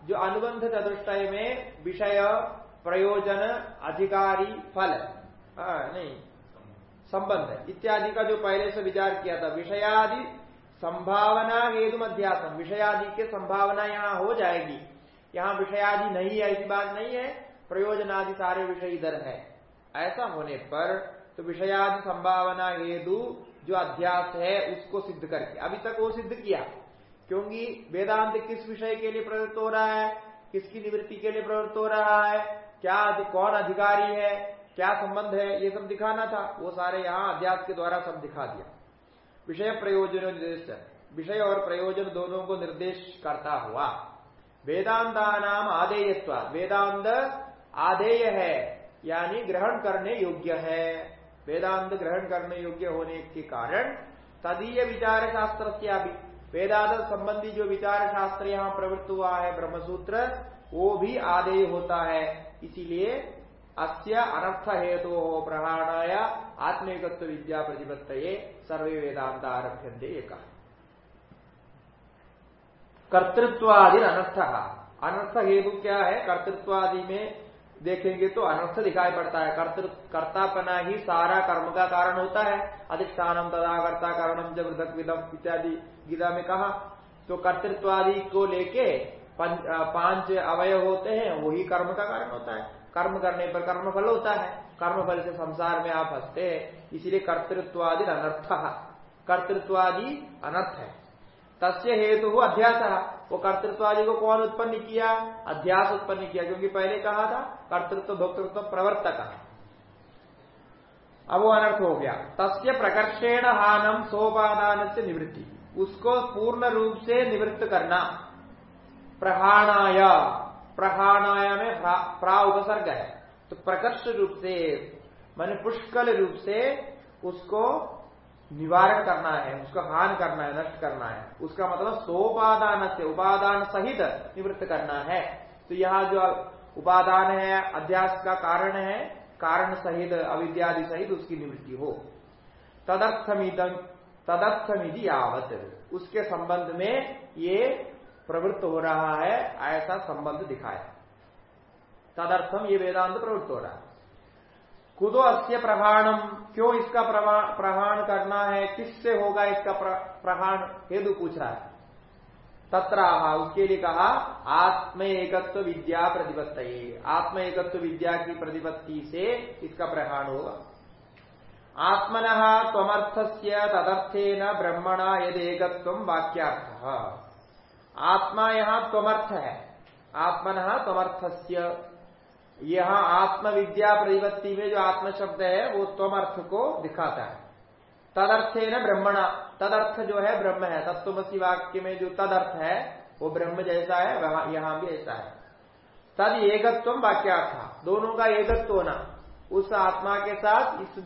Speaker 1: जो अनुबंध चतुष्टय में विषय प्रयोजन अधिकारी फल आ, नहीं संबंध इत्यादि का जो पहले से विचार किया था। विषयादि संभावना हेतु अध्यासन विषयादि के संभावना यहाँ हो जाएगी। यहाँ विषयादि नहीं है ऐसी बात नहीं है। प्रयोजन आदि सारे विषय इधर है। ऐसा होने पर तो विषयादि संभावना हेतु जो अध्यास है, उसको सिद्ध करके। अभी तक वो सिद्ध किया। क्योंकि वेदांत किस विषय के लिए प्रवृत्त हो रहा है? किसकी निवृत्ति के लिए प्रवृत्त हो रहा है? क्या कौन अधिकारी है? क्या संबंध है? ये सब दिखाना था। वो सारे यहाँ अध्यास के द्वारा सब दिखा दिया। विषय प्रयोजन निर्देश। विषय और प्रयोजन दोनों को निर्देश करता हुआ। वेदांता नाम आदेयत्व। वेदांत आदेय है। यानी ग्रहण करने योग्य है। वेदांत ग्रहण करने योग्य होने के कारण तदीय विचार शास्त्र वेदांत संबंधी जो विचार शास्त्र यहाँ प्रवृत्त हुआ है, ब्रह्मसूत्र, वो भी आदेय होता है। इसीलिए अस्य अनर्थ हेतु तो प्रहाणाय आत्मिकत्व विद्या प्रतिपत्त सर्वे वेदांत आरभ्य कर्तृत्वादि अनर्थ। अनर्थ हेतु क्या है? कर्तृत्वादि में देखेंगे तो अनर्थ दिखाई पड़ता है। कर्तृ कर्तापना ही सारा कर्म का कारण होता है। अधिष्ठानम तदा कर्ता कारणम जब वृद्धक विदम इत्यादि गीता में कहा। तो कर्तृत्वादि को लेके पाँच अवयव होते हैं, वही कर्म का कारण होता है। कर्म करने पर कर्म फल होता है। कर्म फल से संसार में आप हँसते हैं। इसीलिए कर्तृत्वादि अनर्थ। कर्तृत्वादि अनर्थ है। तस्य हेतु हो अध्यास। वो कर्तृत्वादि को कौन उत्पन्न किया? अध्यास उत्पन्न किया, क्योंकि पहले कहा था, कर्तृत्व, भोक्तृत्व, प्रवर्तक। अब वो अनर्थ हो गया। तस्य प्रकर्षेण हानम सोपादान से निवृत्ति। उसको पूर्ण रूप से निवृत्त करना। प्रहाणाय। प्रहाणाय में प्रा उपसर्ग है। तो प्रकर्ष रूप से, मान पुष्कल रूप से उसको निवारण करना है, उसका हान करना है, नष्ट करना है। उसका मतलब सोपादान से उपादान सहित निवृत्त करना है। तो यहाँ जो उपादान है, अध्यास का कारण है, कारण सहित, अविद्यादि सहित उसकी निवृत्ति हो। तदर्थमिदम तदर्थमिधि आवत उसके संबंध में ये प्रवृत्त हो रहा है, ऐसा संबंध दिखाया। तदर्थम ये वेदांत प्रवृत्त हो रहा है। कुदो अस्य प्रहाणम क्यों इसका प्रहाण करना है, किससे होगा इसका प्रहाण, हेतु पूछ रहा है। तत्र उसके लिए कहा आत्म एकत्व विद्या प्रतिपत्त आत्म एकत्व विद्या की प्रतिपत्ति से इसका प्रहाण होगा। आत्मन तमर्थ से तदर्थेन ब्रह्मणा यदेकत्व वाक्यार्थ। आत्मा यहाँ त्वमर्थ है। आत्मन त्वमर्थस्य यहाँ आत्मविद्या प्रतिपत्ति में जो आत्म शब्द है, वो तम अर्थ को दिखाता है। तदर्थे न ब्रह्मणा, तदर्थ जो है ब्रह्म है। तत्वसी वाक्य में जो तदर्थ है, वो ब्रह्म जैसा है, वहाँ, यहाँ भी ऐसा है। तद एकत्व वाक्यार्थ, दोनों का एकत्व होना, उस आत्मा के साथ, इस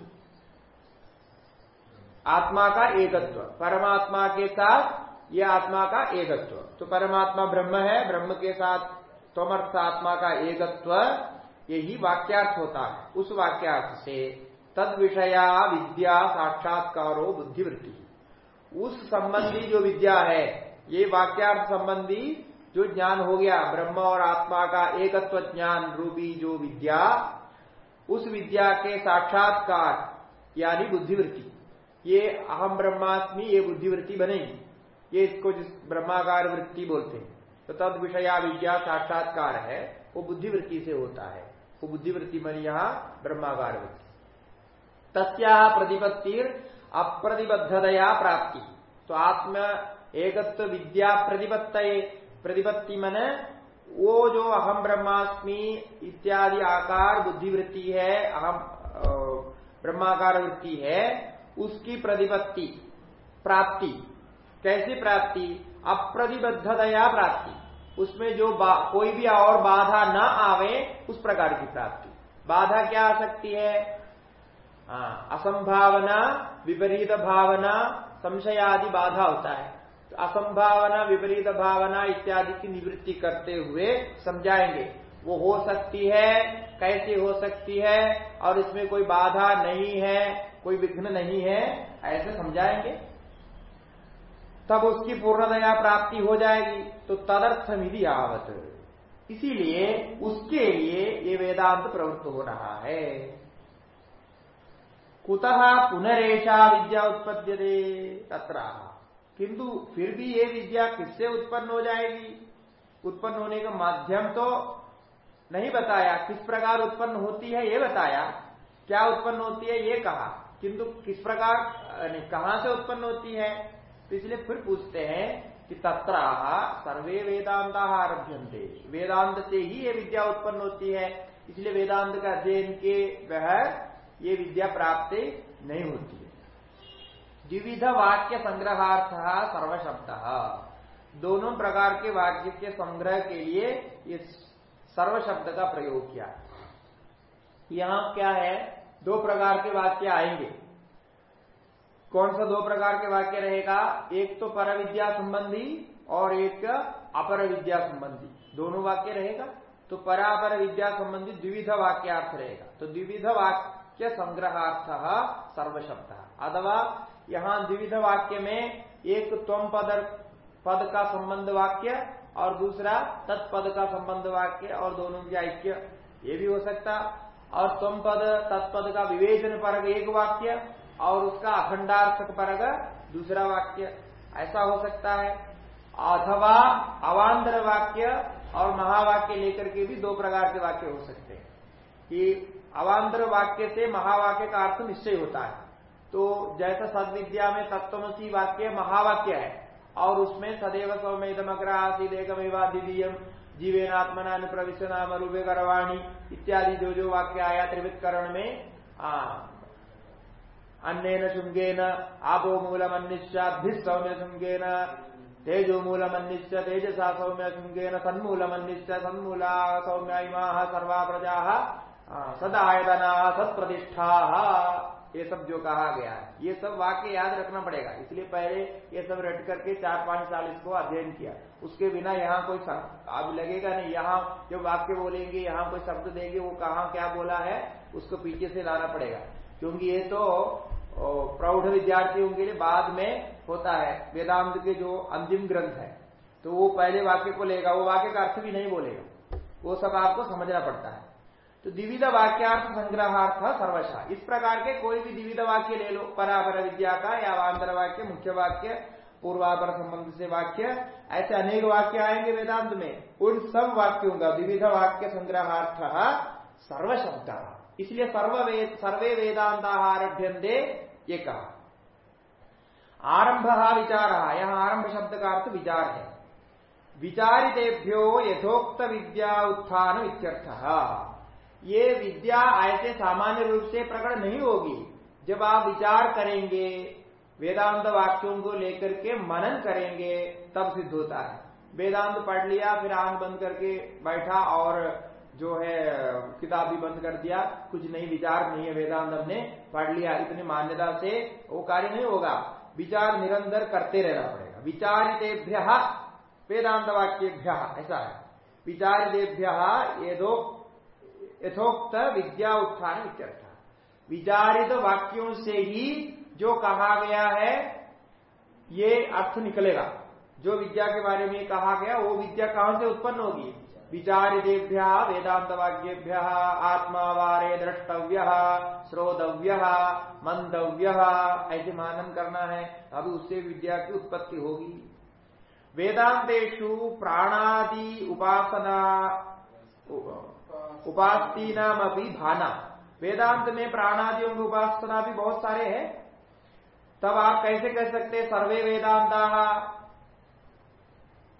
Speaker 1: आत्मा का एकत्व, परमात्मा के साथ यह आत्मा का एकत्व। तो परमात्मा ब्रह्म है, ब्रह्म के साथ तमर्थ आत्मा का एकत्व यही वाक्यार्थ होता है। उस वाक्यार्थ से तद विषया विद्या साक्षात्कारो बुद्धिवृत्ति। उस संबंधी जो विद्या है, ये वाक्यार्थ संबंधी जो ज्ञान हो गया, ब्रह्म और आत्मा का एकत्व ज्ञान रूपी जो विद्या, उस विद्या के साक्षात्कार, यानी बुद्धिवृत्ति। ये अहम ब्रह्मास्मि ये बुद्धिवृत्ति बनेगी। ये इसको जिस ब्रह्माकार वृत्ति बोलते हैं। तो तद विषया विद्या साक्षात्कार है, वो बुद्धिवृत्ति से होता है। वो बुद्धिवृत्ति बनी यहाँ ब्रह्माकार वृत्ति तस्या प्रतिपत्तिर अप्रतिबद्धतया प्राप्ति। तो आत्म एकत्व विद्या प्रतिपत्त प्रतिपत्ति मन वो जो अहम ब्रह्मास्मि इत्यादि आकार बुद्धिवृत्ति है अहम ब्रह्माकार वृत्ति है, उसकी प्रतिपत्ति, प्राप्ति। कैसी प्राप्ति? अप्रतिबद्धतया प्राप्ति। उसमें जो कोई भी और बाधा न आवे, उस प्रकार की प्राप्ति। बाधा क्या आ सकती है? असंभावना, विपरीत भावना संशय आदि बाधा होता है। तो असंभावना, विपरीत भावना इत्यादि की निवृत्ति करते हुए समझाएँगे। वो हो सकती है, कैसे हो सकती है, और इसमें कोई बाधा नहीं है, कोई विघ्न नहीं है, ऐसे समझाएँगे। तब उसकी पूर्णतया प्राप्ति हो जाएगी। तो तदर्थ विधि आवत इसीलिए उसके लिए ये वेदांत प्रवृत्त हो रहा है। कुतः पुनरेशा विद्या उत्पद्य तत्र। किंतु फिर भी ये विद्या किससे उत्पन्न हो जाएगी? उत्पन्न होने का माध्यम तो नहीं बताया। किस प्रकार उत्पन्न होती है ये बताया। क्या उत्पन्न होती है ये कहा। किंतु किस प्रकार कहाँ से उत्पन्न होती है? तो इसलिए फिर पूछते हैं कि तत्र सर्वे वेदांत आरभ्यंते वेदांत से ही ये विद्या उत्पन्न होती है। इसलिए वेदांत का अध्ययन के वह ये विद्या प्राप्त नहीं होती है। द्विविध वाक्य संग्रहार्थ सर्वशब्द। दोनों प्रकार के वाक्य के संग्रह के लिए ये सर्व शब्द का प्रयोग किया। यहाँ क्या है? दो प्रकार के वाक्य आएँगे। कौन सा दो प्रकार के वाक्य रहेगा? एक तो पर विद्या संबंधी और एक अपर विद्या संबंधी। दोनों वाक्य रहेगा? तो परापर विद्या संबंधी द्विविध वाक्यार्थ रहेगा। तो द्विविध वाक्य संग्रहार्थ सर्वशब्द। अथवा यहाँ द्विविध वाक्य में एक त्वम पद पद का संबंध वाक्य और दूसरा तत्पद का संबंध वाक्य और दोनों की ऐक्य। ये भी हो सकता। और तम पद तत्पद का विवेचन पर एक वाक्य और उसका अखंडार्थक परग दूसरा वाक्य। ऐसा हो सकता है। अथवा अवान्तर वाक्य और महावाक्य लेकर के भी दो प्रकार के वाक्य हो सकते हैं। कि अवान्तर वाक्य से महावाक्य का अर्थ निश्चय होता है। तो जैसा सदविद्या में तत्वमसी वाक्य महावाक्य है, और उसमें सदैव सौमेदम अग्र आसीद एकमेवा द्वितीयम जीवेनात्मना प्रविश्व नाम रूपे करवाणी इत्यादि जो जो वाक्य आया त्रिवितकरण में अन्य शुंगेन आपो मूलमन्निश्चाभि सौम्य शुंगेन तेजो मूलमन्निश्च तेजसा सौम्य शुंगेन सन्मूलमन्निश्च सन्मूला सौम्या इमा सर्वा प्रजा सदायतना, सत्प्रतिष्ठा। ये सब जो कहा गया है। ये सब वाक्य याद रखना पड़ेगा। इसलिए पहले ये सब रट करके चार पाँच साल इसको अध्ययन किया। उसके बिना यहाँ कोई अब लगेगा नहीं, यहाँ जो वाक्य बोलेंगे, यहाँ कोई शब्द देंगे, वो कहा क्या बोला है, उसको पीछे से लाना पड़ेगा। क्योंकि ये तो प्रौढ़ विद्यार्थियों के लिए बाद में होता है। वेदांत के जो अंतिम ग्रंथ है तो वो पहले वाक्य को लेगा, वो वाक्य का अर्थ भी नहीं बोलेगा। वो सब आपको समझना पड़ता है। तो द्विविध वाक्यार्थ संग्रहार्थ सर्वशा। इस प्रकार के कोई भी द्विविध वाक्य ले लो। परापर विद्या का या वांतर वाक्य, मुख्य वाक्य, पूर्वापर संबंध से वाक्य, ऐसे अनेक वाक्य आएँगे वेदांत में। उन सब वाक्यों का विविध वाक्य संग्रहार्थ सर्वशब्द। इसलिए सर्व वेद सर्वे वेदांत आरभ्यंते ये कहा। आरंभ विचार, यहाँ आरंभ शब्द का अर्थ विचार है। विचारितेभ्यो यथोक्त विद्या उत्थान इत्यर्थ। ये विद्या ऐसे सामान्य रूप से प्रकट नहीं होगी। जब आप विचार करेंगे, वेदांत वाक्यों को लेकर के मनन करेंगे, तब सिद्ध होता है। वेदांत पढ़ लिया, फिर आँख बंद करके बैठा और जो है, किताब भी बंद कर दिया, कुछ नहीं, विचार नहीं है, वेदांत हमने पढ़ लिया, इतनी मान्यता से वो कार्य नहीं होगा। विचार निरंतर करते रहना पड़ेगा। विचारितेभ्य वेदांत वाक्यभ्य ऐसा है। विचारितेभ्य यथोक्त विद्या उत्थान इत्यर्थ। विचारित वाक्यों से ही जो कहा गया है, ये अर्थ निकलेगा। जो विद्या के बारे में कहा गया, वो विद्या कहाँ से उत्पन्न होगी? विचारितेभ्य वेदांत वाक्यभ्य आत्मावारे द्रष्टव्य, श्रोतव्य मंतव्य ऐसे मानन करना है अभी उससे विद्या की उत्पत्ति होगी। वेदांतेशु प्राणादि उपासना उपास्ती नाम अभी भाना। वेदांत में प्राणादियों की उपासना भी बहुत सारे हैं। तब आप कैसे कह सकते सर्वे वेदांता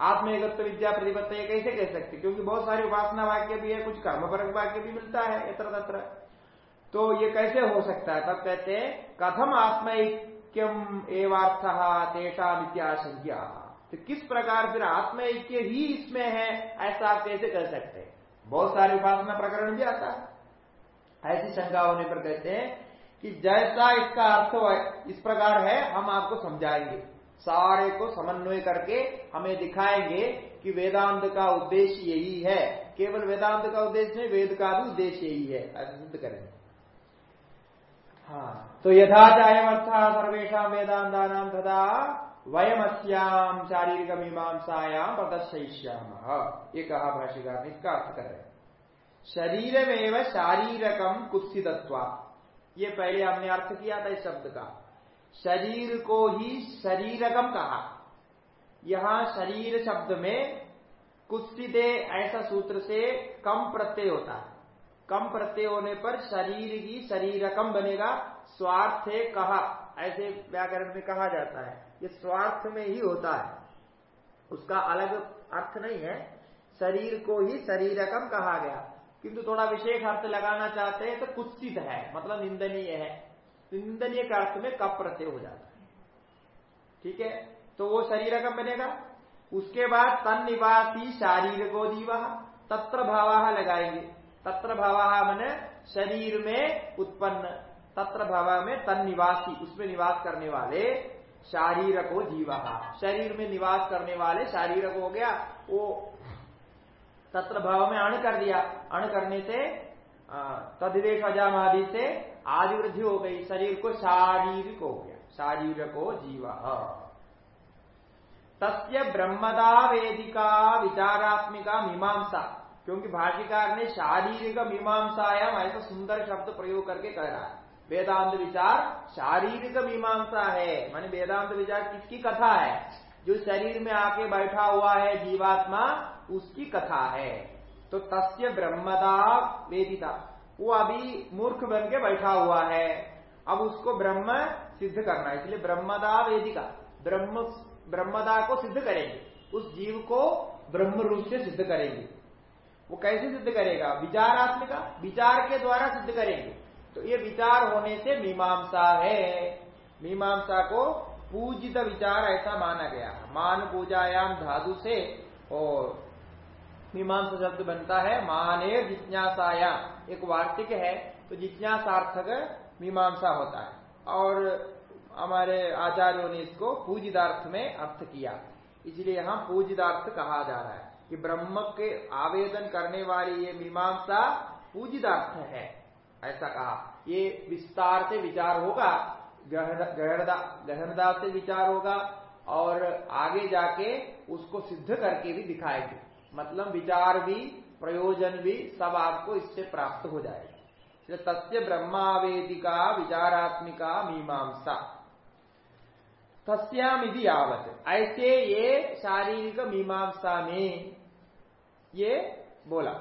Speaker 1: आत्मगत्व विद्या प्रतिपत्त कैसे कह सकते? क्योंकि बहुत सारे उपासना वाक्य भी है, कुछ कर्म पर वाक्य भी मिलता है यत्र तत्र तो ये कैसे हो सकता है? तब कहते हैं, कथम आत्मैक्यम एवार्थ तेषा विद्याशंज्ञा तो किस प्रकार फिर आत्मैक्य ही इसमें है, ऐसा आप कैसे कह सकते हैं? बहुत सारे उपासना प्रकरण भी आता है। ऐसी शंका होने पर कहते हैं कि जैसा इसका अर्थ इस प्रकार है, हम आपको समझाएँगे। सारे को समन्वय करके हमें दिखाएँगे कि वेदांत का उद्देश्य यही है। केवल वेदांत का उद्देश्य नहीं, वेद का भी उद्देश्य यही है। सिद्ध करेंगे। हाँ तो यथा अर्थ सर्वेशा वेदांता नाम तथा वयमस्याम शारीरिक मीमांसायाम प्रदर्शयिष्याम। ये कहा भाषिकार इसका अर्थ कर रहे शरीर में शारीरकम कुत्सितत्व ये पहले हमने अर्थ किया था इस शब्द का। शरीर को ही शरीरकम कहा। यहाँ शरीर शब्द में कुत्सिदे ऐसा सूत्र से कम प्रत्यय होता है। कम प्रत्यय होने पर शरीर ही शरीरकम बनेगा, स्वार्थ कहा। ऐसे व्याकरण में कहा जाता है। ये स्वार्थ में ही होता है। उसका अलग अर्थ नहीं है। शरीर को ही शरीरकम कहा गया। किंतु थोड़ा विशेष अर्थ लगाना चाहते हैं तो कुत्सित है मतलब निंदनीय है। निंदनीय का अर्थ में कप प्रत्यय हो जाता है। ठीक है? तो वो शरीर का बनेगा? उसके बाद तन निवासी शारीरिको जीवा, तत्र भावाह लगाएँगे। तत्र भावा मैंने शरीर में उत्पन्न, तत्र भावा में तन निवासी उसमें निवास करने वाले शारीर को जीवा। शरीर में निवास करने वाले शारीर हो गया, वो तत्र भाव में अण कर दिया। अण करने से तदिदेश अजामादि से आदि वृद्धि हो गई, शरीर को शारीरिक हो गया, शारीरिक जीव। तस्य ब्रह्मदा वेदिका विचारात्मिका मीमांसा, क्योंकि भाष्यकार ने शारीरिक मीमांसायाम ऐसा सुंदर शब्द प्रयोग करके कह रहा है। वेदांत विचार शारीरिक मीमांसा है। माने वेदांत विचार किसकी कथा है? जो शरीर में आके बैठा हुआ है, जीवात्मा, उसकी कथा है। तो तस्य ब्रह्मदा वेदिता। वो अभी मूर्ख बन के बैठा हुआ है। अब उसको ब्रह्म सिद्ध करना है। इसलिए ब्रह्मदा वेदिका, ब्रह्म, ब्रह्मदा को सिद्ध करेंगे। उस जीव को ब्रह्म रूप से सिद्ध करेंगे। वो कैसे सिद्ध करेगा? विचारात्मिका, विचार के द्वारा सिद्ध करेंगे। तो ये विचार होने से मीमांसा है। मीमांसा को पूजित विचार ऐसा माना गया। मान पूजायाम धातु से और मीमांसा शब्द बनता है, माने जिज्ञासाया। एक वार्तिक है तो जिज्ञासार्थक मीमांसा होता है। और हमारे आचार्यों ने इसको पूजिदार्थ में अर्थ किया। इसलिए यहाँ पूजिदार्थ कहा जा रहा है कि ब्रह्म के आवेदन करने वाली ये मीमांसा पूजिदार्थ है। ऐसा कहा। ये विस्तार से विचार होगा गहनदा से विचार होगा, और आगे जाके उसको सिद्ध करके भी दिखाएँगे। मतलब विचार भी, प्रयोजन भी सब आपको इससे प्राप्त हो जाएगा। तस्य ब्रह्मावेदिका विचारात्मिका मीमांसा। तस्याम यदि आवत ऐसे ये शारीरिक मीमांसा में ये बोला।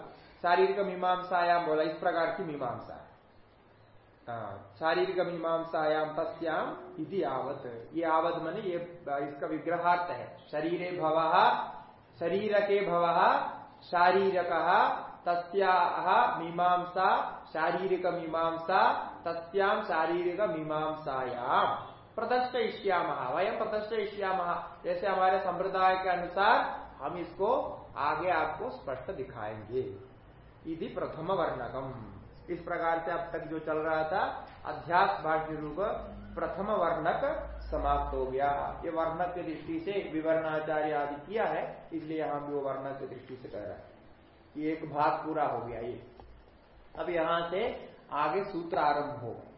Speaker 1: शारीरिक मीमांसायाम बोला। इस प्रकार की मीमांसा शारीरिक मीमांसायाम तस्याम यदि आवत ये आवत मने ये, इसका विग्रहार्थ है। शरीर भव शरीर के भव शारीरक, तस्या मीमांसा शारीरिक मीमांसा तस्याम शारीरिक मीमांसायाम प्रदर्श इश्याम वयम प्रदर्श इश्याम जैसे हमारे संप्रदाय के अनुसार, हम इसको आगे आपको स्पष्ट दिखाएँगे। यदि प्रथम वर्णकम इस प्रकार से अब तक जो चल रहा था, अध्यास भाष्य रूप प्रथम वर्णक समाप्त हो गया। ये वर्णक की दृष्टि से विवरणाचार्य आदि किया है, इसलिए यहाँ भी वो वर्णक की दृष्टि से कह रहा है। ये एक भाग पूरा हो गया ये। अब यहाँ से आगे सूत्र आरंभ होगा